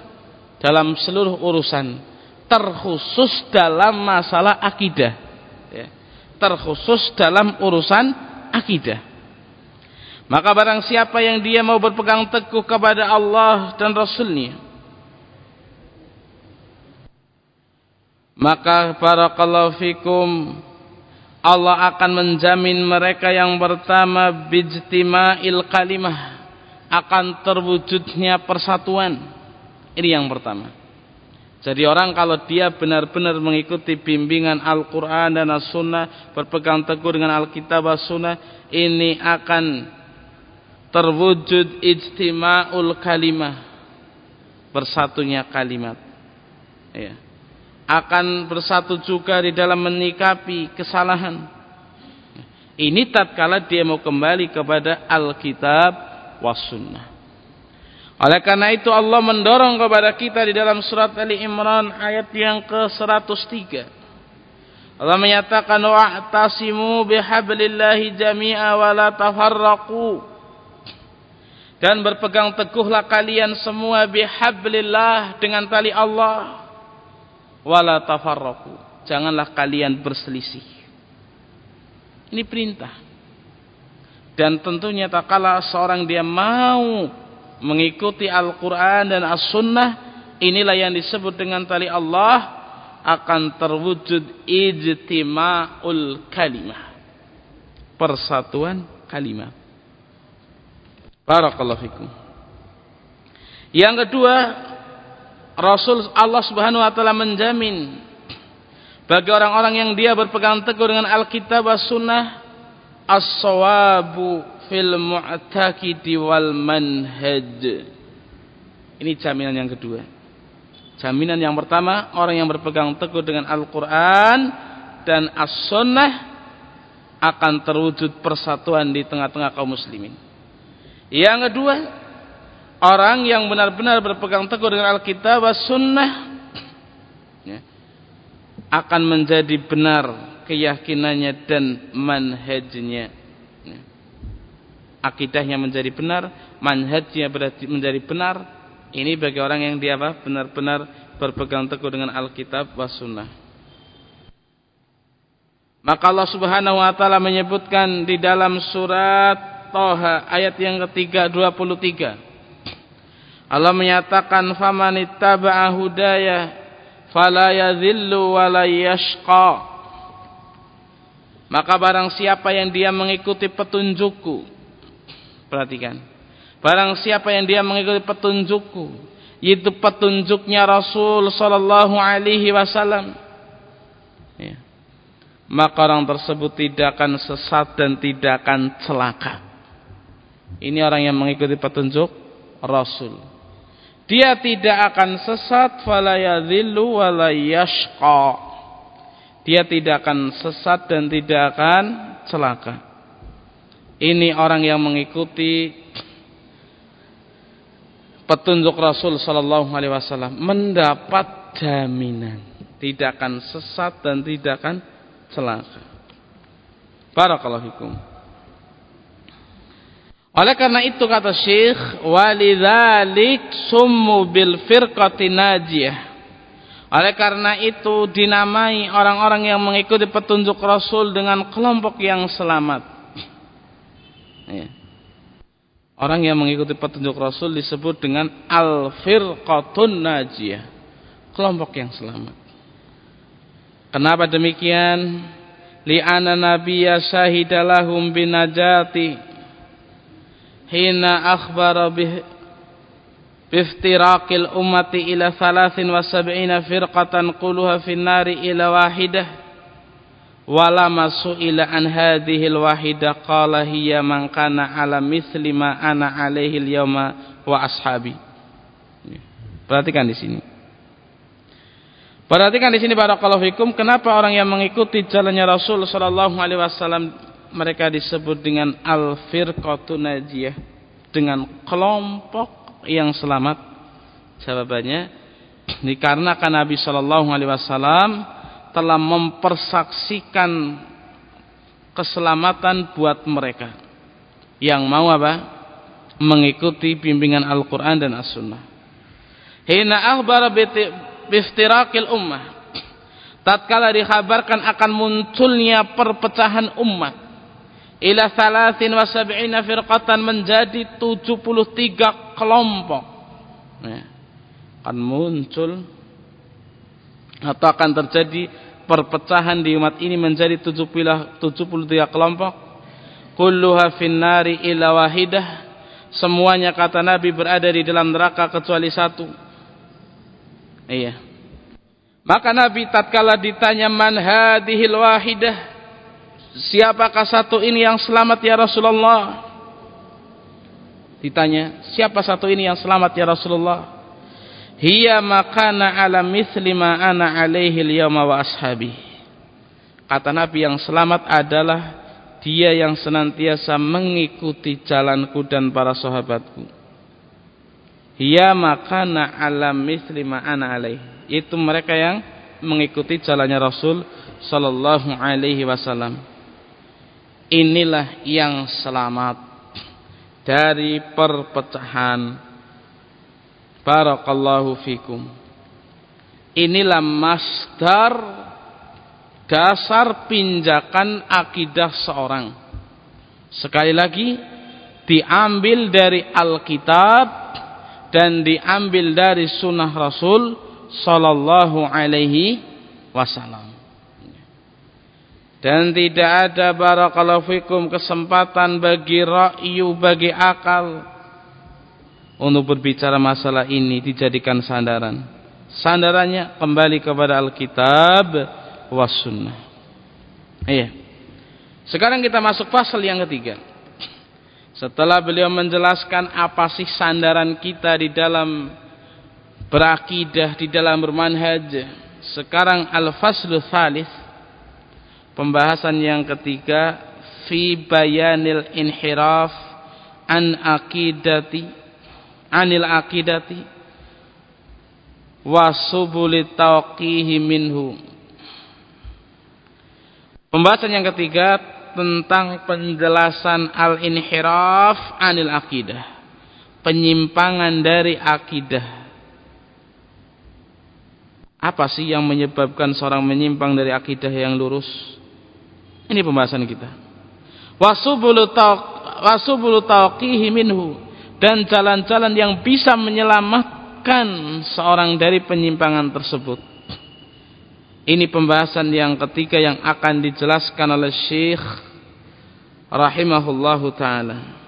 dalam seluruh urusan terkhusus dalam masalah akidah. Ya. terkhusus dalam urusan akidah. Maka barang siapa yang dia mau berpegang teguh kepada Allah dan Rasulnya maka barakallahu fikum Allah akan menjamin mereka yang pertama bijtima'il kalimah akan terwujudnya persatuan. Ini yang pertama jadi orang kalau dia benar-benar mengikuti bimbingan Al-Quran dan As-Sunnah, berpegang teguh dengan Alkitab As-Sunnah, ini akan terwujud ijtima'ul kalimah, bersatunya kalimat. Ya. Akan bersatu juga di dalam menikapi kesalahan. Ini tatkala dia mau kembali kepada Alkitab was-Sunnah. Oleh karena itu Allah mendorong kepada kita di dalam surat Ali Imran ayat yang ke-103. Allah menyatakan wa'tasimu bihablillahi jami'a wa la tafarraqu. Dan berpegang teguhlah kalian semua bihablillah dengan tali Allah wa la tafarraqu. Janganlah kalian berselisih. Ini perintah. Dan tentunya tak kala seorang dia mau mengikuti Al-Quran dan As-Sunnah inilah yang disebut dengan tali Allah akan terwujud ijtima'ul kalimah. Persatuan kalimat Barakallahu fikum. Yang kedua Rasul Allah Subhanahu wa taala menjamin bagi orang-orang yang dia berpegang teguh dengan Alkitab was Sunnah as-sawabu fil mu'taqidi wal manhaj. Ini jaminan yang kedua. Jaminan yang pertama, orang yang berpegang teguh dengan Al-Qur'an dan As-Sunnah akan terwujud persatuan di tengah-tengah kaum muslimin. Yang kedua, orang yang benar-benar berpegang teguh dengan Alkitab was Sunnah ya, akan menjadi benar keyakinannya dan manhajnya akidahnya menjadi benar manhajnya menjadi benar ini bagi orang yang dia benar-benar berpegang teguh dengan Alkitab was sunnah. Maka Allah Subhanahu wa taala menyebutkan di dalam surat Toha ayat yang ketiga 23 Allah menyatakan famanittaba'a hudaya fala yadhillu wa maka barang siapa yang dia mengikuti petunjukku perhatikan barang siapa yang dia mengikuti petunjukku yaitu petunjuknya Rasul sallallahu alaihi wasallam ya. maka orang tersebut tidak akan sesat dan tidak akan celaka ini orang yang mengikuti petunjuk Rasul dia tidak akan sesat fala yadhillu wala yashqa. Dia tidak akan sesat dan tidak akan celaka. Ini orang yang mengikuti petunjuk Rasul sallallahu alaihi wasallam mendapat jaminan tidak akan sesat dan tidak akan celaka. Barakallahu fikum. Oleh karena itu kata Syekh, walidzalik summu bil firqati najiyah. Oleh karena itu dinamai orang-orang yang mengikuti petunjuk Rasul dengan kelompok yang selamat. Ya. Orang yang mengikuti petunjuk Rasul disebut dengan al-firqatun najiyah. Kelompok yang selamat. Kenapa demikian? Li'ana nabiyya syahidalahum binajati hina akhbara bih biftiraqil ummati ila thalathin wa sab'ina firqatan quluha fin nari ila wahidah walama su'ila an hadhihi alwahidah qala hiya man kana ala mithli ma ana alaihi alyawma wa ashabi. Perhatikan di sini. Perhatikan di sini barakallahu fikum kenapa orang yang mengikuti jalannya Rasul sallallahu alaihi wasallam mereka disebut dengan al-firqatun najiyah dengan kelompok yang selamat? Jawabannya dikarenakan Nabi Shallallahu alaihi wasallam telah mempersaksikan keselamatan buat mereka. Yang mau apa? Mengikuti bimbingan Al-Qur'an dan As-Sunnah. Hina akhbara biftirakil ummah. Tatkala dikhabarkan akan munculnya perpecahan umat ila salasin wa sab'ina firqatan menjadi 73 kelompok. Ya. akan muncul atau akan terjadi perpecahan di umat ini menjadi 73 kelompok. Kulluha finnari ila wahidah. Semuanya kata Nabi berada di dalam neraka kecuali satu. Iya. Maka Nabi tatkala ditanya man hadhil wahidah? Siapakah satu ini yang selamat ya Rasulullah? Ditanya, siapa satu ini yang selamat ya Rasulullah? Hiya makana ala mithli ma ana alaihi liyama wa ashabi. Kata Nabi yang selamat adalah dia yang senantiasa mengikuti jalanku dan para sahabatku. Hiya makana ala mithli ma ana alaihi. Itu mereka yang mengikuti jalannya Rasul sallallahu alaihi wasallam inilah yang selamat dari perpecahan barakallahu fikum. Inilah masdar dasar pinjakan akidah seorang. Sekali lagi diambil dari Alkitab dan diambil dari sunnah Rasul sallallahu alaihi wasallam. Dan tidak ada barakallahu fikum kesempatan bagi ra'yu bagi akal untuk berbicara masalah ini dijadikan sandaran. Sandarannya kembali kepada Alkitab was sunnah. Iya. Sekarang kita masuk pasal yang ketiga. Setelah beliau menjelaskan apa sih sandaran kita di dalam berakidah di dalam bermanhaj sekarang al-faslu thalith Pembahasan yang ketiga fi bayanil inhiraf an akidati anil akidati wa subuli tawqihi minhu Pembahasan yang ketiga tentang penjelasan al-inhiraf anil akidah. Penyimpangan dari akidah. Apa sih yang menyebabkan seorang menyimpang dari akidah yang lurus? Ini pembahasan kita. Wasubulu tauqihi minhu dan jalan-jalan yang bisa menyelamatkan seorang dari penyimpangan tersebut. Ini pembahasan yang ketiga yang akan dijelaskan oleh Syekh rahimahullahu taala.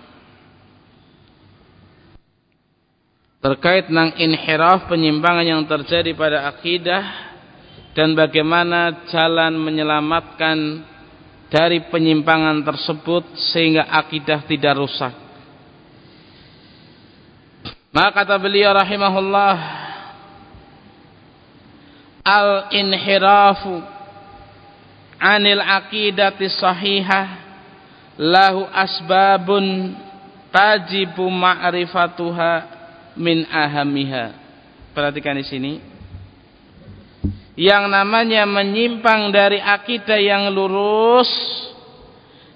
Terkait dengan inhiraf penyimpangan yang terjadi pada akidah dan bagaimana jalan menyelamatkan dari penyimpangan tersebut sehingga akidah tidak rusak. Maka kata beliau rahimahullah al-inhirafu anil aqidati sahihah lahu asbabun tajibu ma'rifatuha min ahamiha. Perhatikan di sini. Yang namanya menyimpang dari akidah yang lurus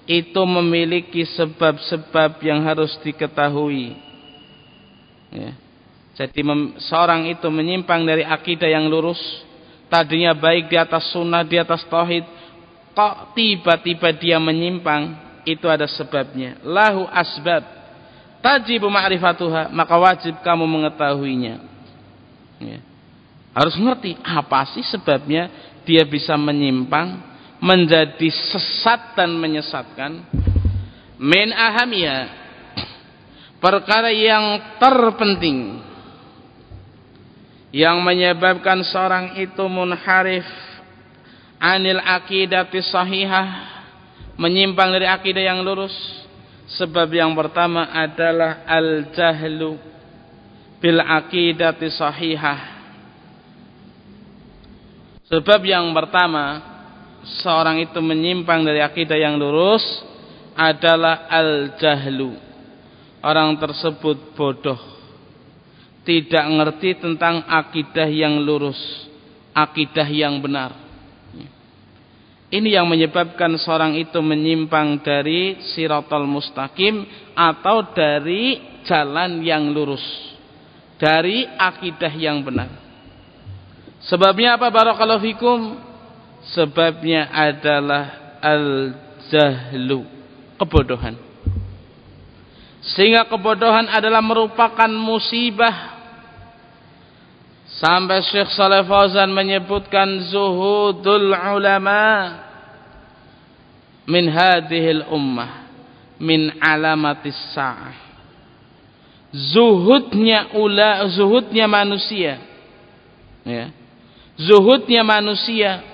itu memiliki sebab-sebab yang harus diketahui ya. jadi seorang itu menyimpang dari akidah yang lurus tadinya baik di atas sunnah, di atas tauhid, kok tiba-tiba dia menyimpang, itu ada sebabnya. Lahu asbab. Tajibu ma'rifatuha, maka wajib kamu mengetahuinya. Ya. Harus ngerti apa sih sebabnya dia bisa menyimpang, menjadi sesat dan menyesatkan. Min ahamia, perkara yang terpenting yang menyebabkan seorang itu munharif anil akidati sahihah menyimpang dari akidah yang lurus. Sebab yang pertama adalah al jahlu bil akidati sahihah. Sebab yang pertama seorang itu menyimpang dari akidah yang lurus adalah al jahlu orang tersebut bodoh tidak ngerti tentang akidah yang lurus, akidah yang benar. Ini yang menyebabkan seorang itu menyimpang dari sirotol mustaqim atau dari jalan yang lurus. Dari akidah yang benar. Sebabnya apa barakallahu fikum? Sebabnya adalah al-jahlu, kebodohan. Sehingga kebodohan adalah merupakan musibah Sampai Syekh Saleh Fauzan menyebutkan zuhudul ulama min hadhil ummah min alamatis sa'ah. Zuhudnya ula zuhudnya manusia. Ya. Zuhudnya manusia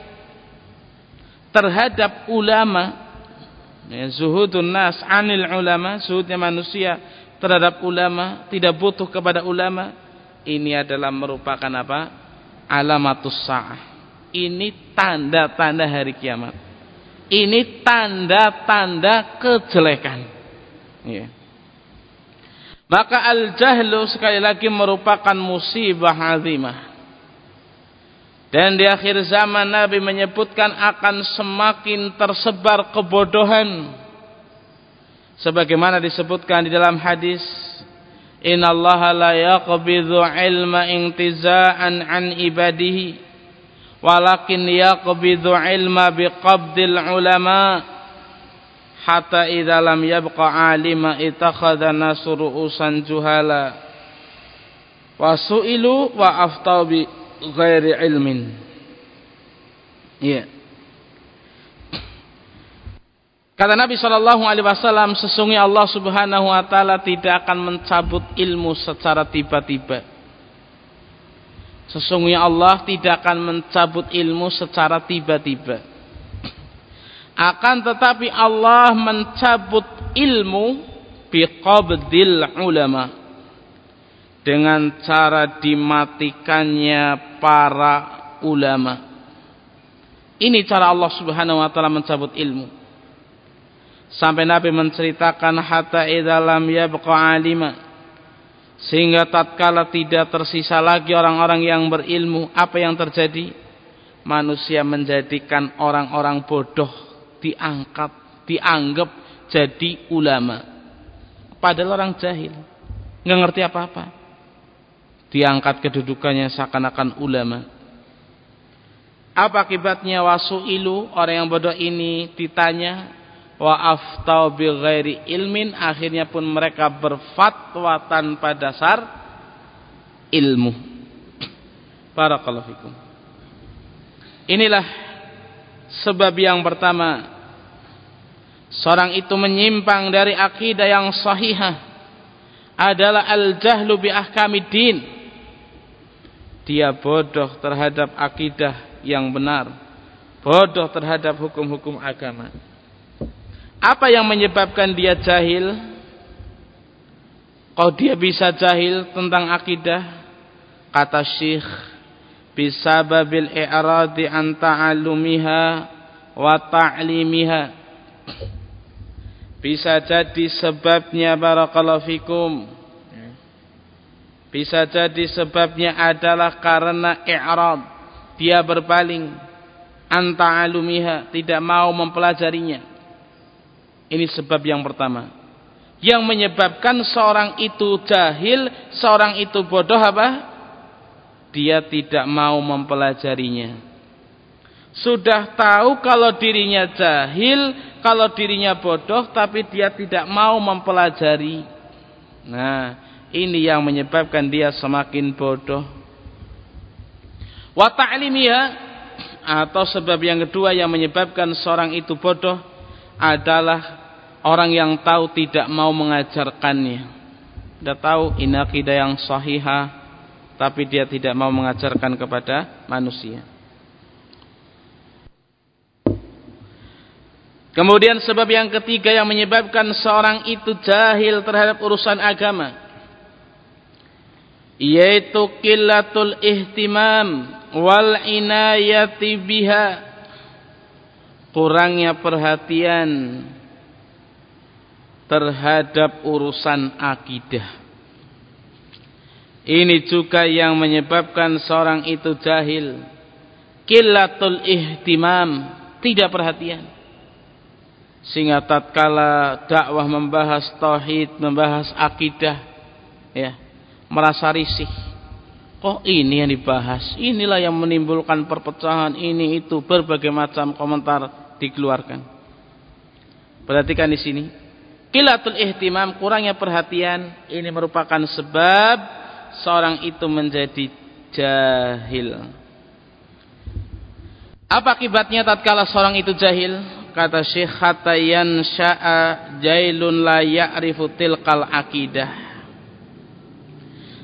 terhadap ulama ya, zuhudun nas anil ulama zuhudnya manusia terhadap ulama tidak butuh kepada ulama ini adalah merupakan apa? Alamatus sa'ah. Ini tanda-tanda hari kiamat. Ini tanda-tanda kejelekan. Ya. Maka al-jahlu sekali lagi merupakan musibah azimah. Dan di akhir zaman Nabi menyebutkan akan semakin tersebar kebodohan. Sebagaimana disebutkan di dalam hadis Inna Allah la yaqbidhu ilma intiza'an an ibadihi walakin yaqbidhu ilma biqabdil ulama hatta idza lam yabqa alima itakhadha nasu ru'usan juhala wa su'ilu wa aftau ghairi ilmin iya. Kata Nabi Shallallahu Alaihi Wasallam, sesungguhnya Allah Subhanahu Wa Taala tidak akan mencabut ilmu secara tiba-tiba. Sesungguhnya Allah tidak akan mencabut ilmu secara tiba-tiba. Akan tetapi Allah mencabut ilmu biqabdil ulama dengan cara dimatikannya para ulama. Ini cara Allah Subhanahu wa taala mencabut ilmu sampai Nabi menceritakan hatta idalam yabqa alima sehingga tatkala tidak tersisa lagi orang-orang yang berilmu apa yang terjadi manusia menjadikan orang-orang bodoh diangkat, dianggap jadi ulama. Padahal orang jahil, nggak ngerti apa-apa. Diangkat kedudukannya seakan-akan ulama. Apa akibatnya wasu'ilu orang yang bodoh ini ditanya wa aftau bi ilmin akhirnya pun mereka berfatwa tanpa dasar ilmu. Barakallahu fikum. Inilah sebab yang pertama seorang itu menyimpang dari akidah yang sahihah adalah al-jahlu bi ahkamiddin. Dia bodoh terhadap akidah yang benar, bodoh terhadap hukum-hukum agama. Apa yang menyebabkan dia jahil? Kau dia bisa jahil tentang akidah? Kata Syekh bisababil i'radi an ta'allumiha wa ta'limiha bisa jadi sebabnya barakallahu fikum bisa jadi sebabnya adalah karena i'rad dia berpaling. An ta'allumiha tidak mau mempelajarinya. Ini sebab yang pertama. Yang menyebabkan seorang itu jahil seorang itu bodoh apa? Dia tidak mau mempelajarinya. Sudah tahu kalau dirinya jahil, kalau dirinya bodoh, tapi dia tidak mau mempelajari. Nah, ini yang menyebabkan dia semakin bodoh. Wa atau sebab yang kedua yang menyebabkan seorang itu bodoh adalah orang yang tahu tidak mau mengajarkannya. Sudah tahu ini akidah yang sahihah, tapi dia tidak mau mengajarkan kepada manusia. Kemudian sebab yang ketiga yang menyebabkan seorang itu jahil terhadap urusan agama yaitu qillatul ihtimam wal inayati biha kurangnya perhatian terhadap urusan akidah ini juga yang menyebabkan seorang itu jahil. Kilatul ihtimam, tidak perhatian. Sehingga tatkala dakwah membahas tauhid, membahas akidah, ya, merasa risih. Oh ini yang dibahas, inilah yang menimbulkan perpecahan, ini itu berbagai macam komentar dikeluarkan. Perhatikan di sini. Kilatul ihtimam, kurangnya perhatian, ini merupakan sebab seorang itu menjadi jahil. Apa akibatnya tatkala seorang itu jahil? Kata Syekh hatta yansha'a jailun la ya'rifu tilkal akidah.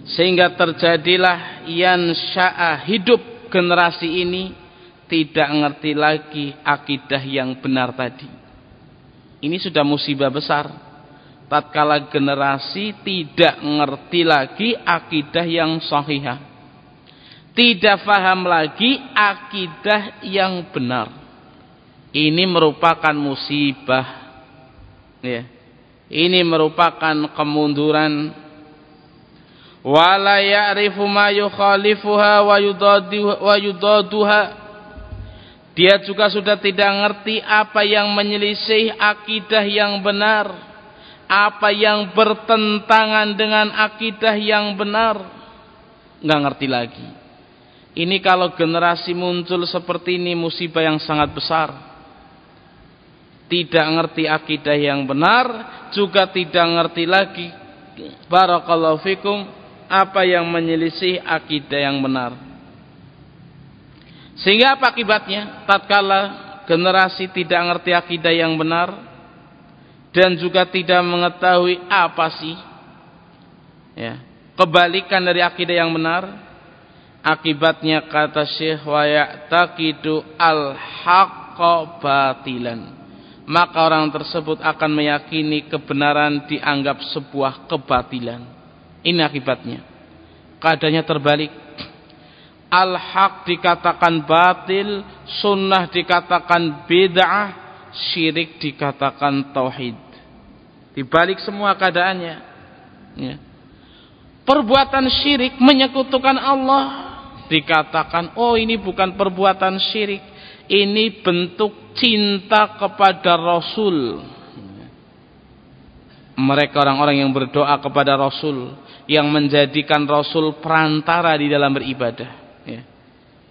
Sehingga terjadilah yansha'a hidup generasi ini tidak ngerti lagi akidah yang benar tadi. Ini sudah musibah besar tatkala generasi tidak ngerti lagi akidah yang sahihah. Tidak faham lagi akidah yang benar. Ini merupakan musibah. Ya. Ini merupakan kemunduran. Wala ya'rifu ma yukhalifuha wa yudaduha. Dia juga sudah tidak ngerti apa yang menyelisih akidah yang benar apa yang bertentangan dengan akidah yang benar. Nggak ngerti lagi. Ini kalau generasi muncul seperti ini musibah yang sangat besar. Tidak ngerti akidah yang benar juga tidak ngerti lagi. Barakallahu fikum apa yang menyelisih akidah yang benar. Sehingga apa akibatnya? Tatkala generasi tidak ngerti akidah yang benar dan juga tidak mengetahui apa sih ya kebalikan dari akidah yang benar akibatnya kata Syekh wa ya'taqidu al haqqa batilan. Maka orang tersebut akan meyakini kebenaran dianggap sebuah kebatilan ini akibatnya. Keadaannya terbalik. Al-haq dikatakan batil sunnah dikatakan bid'ah syirik dikatakan tauhid. Dibalik semua keadaannya. Ya. Perbuatan syirik menyekutukan Allah. Dikatakan oh ini bukan perbuatan syirik, ini bentuk cinta kepada Rasul. Mereka orang-orang yang berdoa kepada Rasul yang menjadikan Rasul perantara di dalam beribadah. Ya.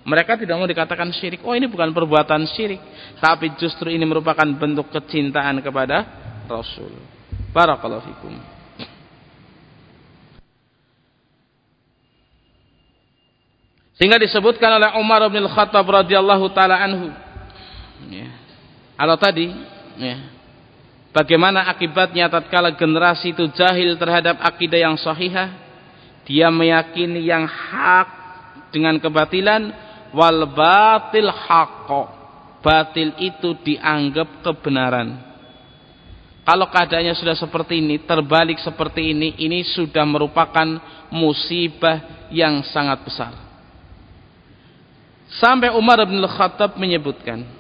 mereka tidak mau dikatakan syirik. Oh ini bukan perbuatan syirik tapi justru ini merupakan bentuk kecintaan kepada Rasul. Barakallahu fikum. Sehingga disebutkan oleh Umar bin Khattab radhiyallahu taala anhu. Ya. tadi ya Bagaimana akibatnya tatkala generasi itu jahil terhadap akidah yang sahihah, dia meyakini yang hak dengan kebatilan wal batil haqqo. Batil itu dianggap kebenaran. Kalau keadaannya sudah seperti ini, terbalik seperti ini, ini sudah merupakan musibah yang sangat besar. Sampai Umar bin Khattab menyebutkan,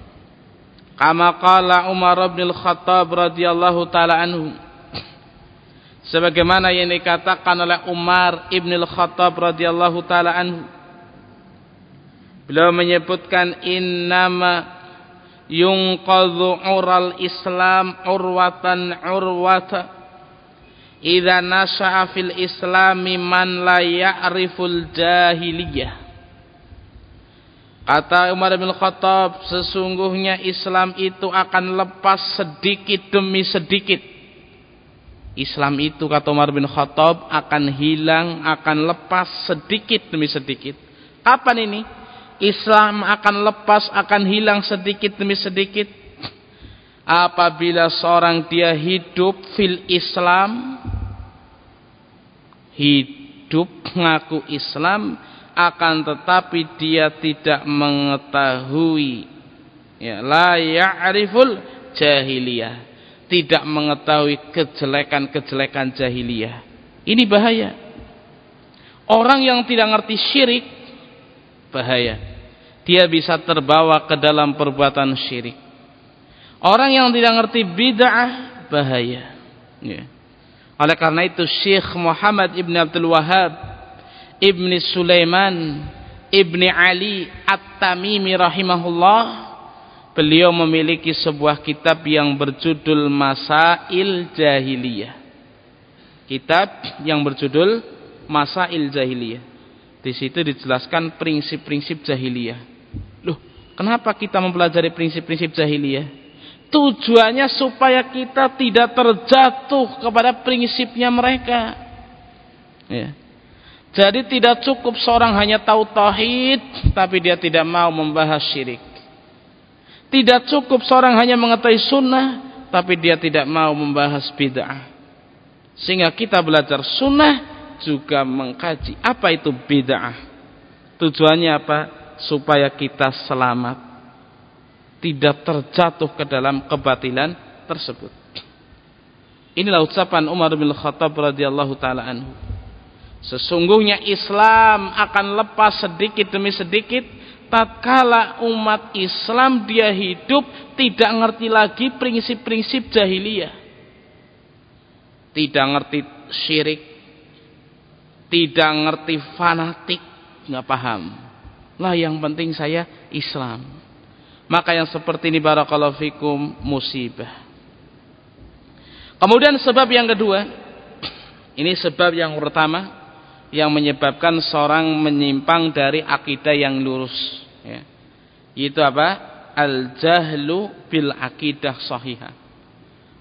kama qala Umar bin Al-Khattab radhiyallahu taala anhu. Sebagaimana yang dikatakan oleh Umar ibn Al-Khattab radhiyallahu taala anhu. Beliau menyebutkan innama yunqadhu ural islam urwatan urwata. Idza nasha'a fil islami man la ya'riful jahiliyah Kata Umar bin Khattab, sesungguhnya Islam itu akan lepas sedikit demi sedikit. Islam itu kata Umar bin Khattab akan hilang, akan lepas sedikit demi sedikit. Kapan ini? Islam akan lepas, akan hilang sedikit demi sedikit. Apabila seorang dia hidup fil Islam, hidup ngaku Islam, akan tetapi dia tidak mengetahui. Ya la ya'riful jahiliyah. Tidak mengetahui kejelekan-kejelekan jahiliyah. Ini bahaya. Orang yang tidak ngerti syirik bahaya. Dia bisa terbawa ke dalam perbuatan syirik. Orang yang tidak ngerti bid'ah bahaya. Ya. oleh karena itu Syekh Muhammad Ibn Abdul Wahab Ibni Sulaiman Ibni Ali At-Tamimi rahimahullah beliau memiliki sebuah kitab yang berjudul Masail Jahiliyah. Kitab yang berjudul Masail Jahiliyah. Di situ dijelaskan prinsip-prinsip jahiliyah. Loh kenapa kita mempelajari prinsip-prinsip jahiliyah? Tujuannya supaya kita tidak terjatuh kepada prinsipnya mereka. Ya jadi tidak cukup seorang hanya tahu tauhid tapi dia tidak mau membahas syirik. Tidak cukup seorang hanya mengetahui sunnah tapi dia tidak mau membahas bid'ah. Sehingga kita belajar sunnah juga mengkaji apa itu bid'ah. Tujuannya apa? Supaya kita selamat. Tidak terjatuh ke dalam kebatilan tersebut. Inilah ucapan Umar bin Khattab radhiyallahu taala anhu. Sesungguhnya Islam akan lepas sedikit demi sedikit tatkala umat Islam dia hidup tidak ngerti lagi prinsip-prinsip jahiliyah. Tidak ngerti syirik, tidak ngerti fanatik, nggak paham. Lah yang penting saya Islam. Maka yang seperti ini barakallahu fikum musibah. Kemudian sebab yang kedua, ini sebab yang pertama, yang menyebabkan seorang menyimpang dari akidah yang lurus. Ya. itu apa? Al jahlu bil akidah sahihah.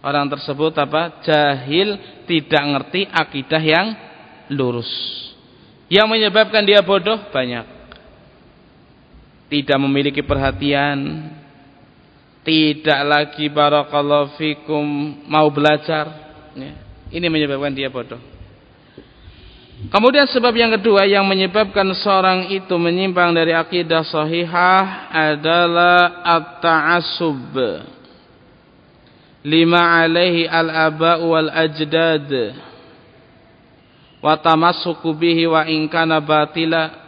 Orang tersebut apa? Jahil tidak ngerti akidah yang lurus. Yang menyebabkan dia bodoh banyak. Tidak memiliki perhatian. Tidak lagi barakallahu fikum mau belajar. Ya. ini menyebabkan dia bodoh Kemudian sebab yang kedua yang menyebabkan seorang itu menyimpang dari akidah sahihah adalah at-ta'assub. Lima alaihi al-aba wal ajdad. Wa tamassuku bihi wa in kana batila.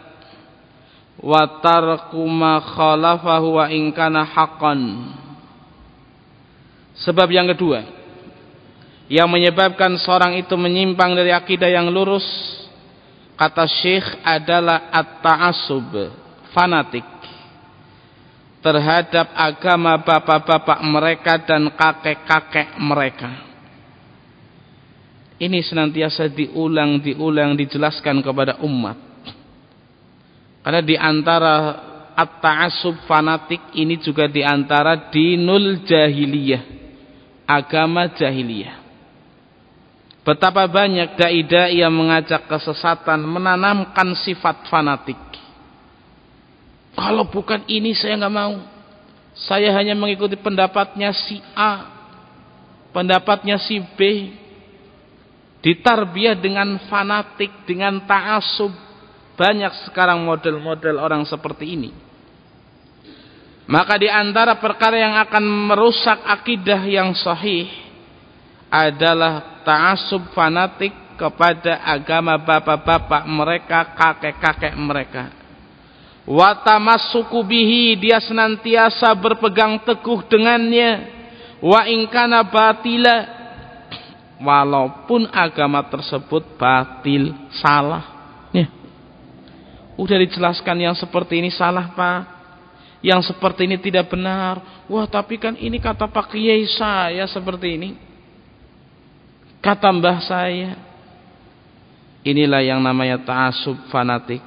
Wa tarku ma khalafahu wa in kana haqqan. Sebab yang kedua yang menyebabkan seorang itu menyimpang dari akidah yang lurus kata syekh adalah at-ta'assub fanatik terhadap agama bapak-bapak mereka dan kakek-kakek mereka. Ini senantiasa diulang, diulang, dijelaskan kepada umat. Karena di antara at-ta'assub fanatik ini juga di antara dinul jahiliyah, agama jahiliyah. Betapa banyak dai-dai yang mengajak kesesatan, menanamkan sifat fanatik. Kalau bukan ini saya nggak mau. Saya hanya mengikuti pendapatnya si A, pendapatnya si B. Ditarbiah dengan fanatik, dengan ta'asub. Banyak sekarang model-model orang seperti ini. Maka di antara perkara yang akan merusak akidah yang sahih adalah ta'asub fanatik kepada agama bapak-bapak mereka, kakek-kakek mereka. Watamassuku bihi dia senantiasa berpegang teguh dengannya. Wa ingkana batila walaupun agama tersebut batil salah. Ya. udah dijelaskan yang seperti ini salah pak. Yang seperti ini tidak benar. Wah tapi kan ini kata pak kiai saya seperti ini kata mbah saya inilah yang namanya ta'asub fanatik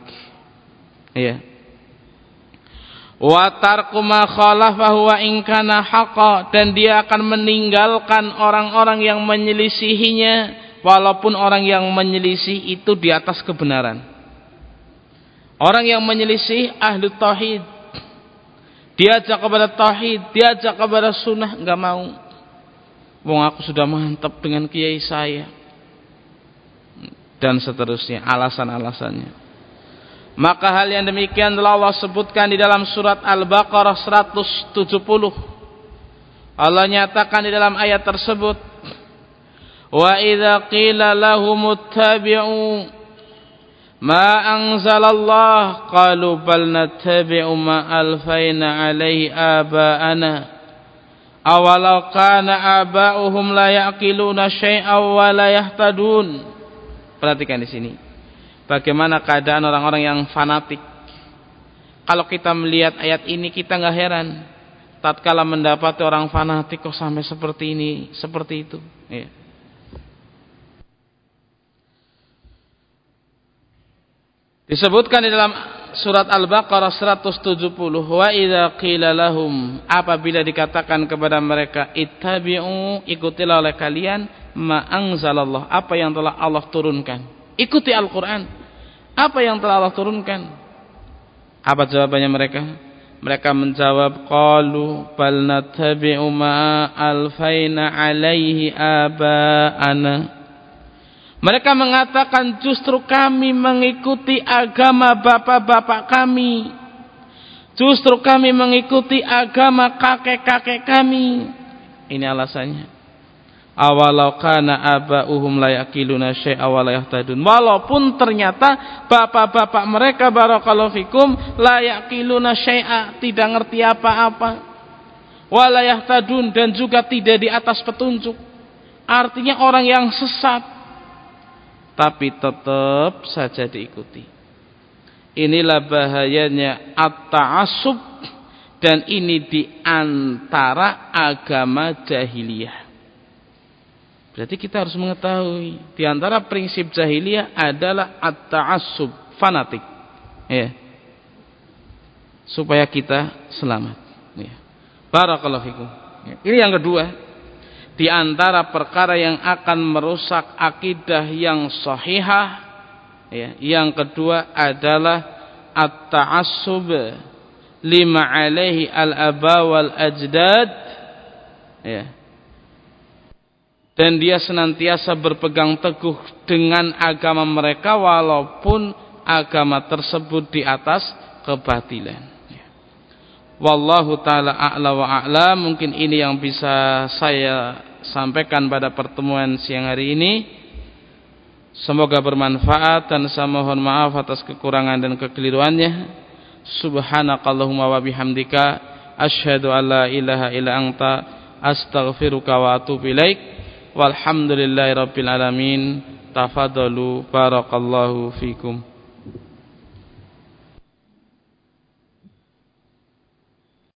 ya wa tarku ma khalafahu wa in kana dan dia akan meninggalkan orang-orang yang menyelisihinya walaupun orang yang menyelisih itu di atas kebenaran. Orang yang menyelisih ahli tauhid diajak kepada tauhid, diajak kepada sunnah enggak mau. Wong aku sudah mantap dengan kiai saya. Dan seterusnya alasan-alasannya. Maka hal yang demikian telah Allah sebutkan di dalam surat Al-Baqarah 170. Allah nyatakan di dalam ayat tersebut, "Wa idza qila lahum ittabi'u ma anzalallah qalu bal nattabi'u ma alfayna 'alaihi aba'ana." Awalau kana aba'uhum la ya'qiluna syai'aw wa la yahtadun. Perhatikan di sini bagaimana keadaan orang-orang yang fanatik. Kalau kita melihat ayat ini kita nggak heran. Tatkala mendapati orang fanatik kok sampai seperti ini, seperti itu. Ya. Disebutkan di dalam surat Al-Baqarah 170, wa idza qila lahum apabila dikatakan kepada mereka ittabi'u ikutilah oleh kalian ma anzalallah apa yang telah Allah turunkan. Ikuti Al-Qur'an. Apa yang telah Allah turunkan? Apa jawabannya mereka? Mereka menjawab qalu bal natabi'u ma alfaina alaihi aba'ana. Mereka mengatakan justru kami mengikuti agama bapak-bapak kami. Justru kami mengikuti agama kakek-kakek kami. Ini alasannya. Awalau kana aba'uhum la yaqiluna syai'a wa la yahtadun. Walaupun ternyata bapak-bapak mereka barakallahu fikum la yaqiluna syai'a tidak ngerti apa-apa. Wa la yahtadun dan juga tidak di atas petunjuk. Artinya orang yang sesat tapi tetap saja diikuti inilah bahayanya at-ta'assub dan ini di antara agama jahiliyah Berarti kita harus mengetahui di antara prinsip jahiliyah adalah at-ta'assub, fanatik. Ya. Supaya kita selamat. Ya. Barakallahu fikum. Ya. Ini yang kedua. Di antara perkara yang akan merusak akidah yang sahihah ya. Yang kedua adalah at-ta'assub lima alaihi al-aba wal ajdad. Ya dan dia senantiasa berpegang teguh dengan agama mereka walaupun agama tersebut di atas kebatilan. Wallahu taala a'la wa a'la. Mungkin ini yang bisa saya sampaikan pada pertemuan siang hari ini. Semoga bermanfaat dan saya mohon maaf atas kekurangan dan kekeliruannya. Subhanakallahumma wa bihamdika asyhadu an la ilaha illa anta astaghfiruka wa atubu ilaik walhamdulillahi rabbil alamin tafadalu barakallahu fikum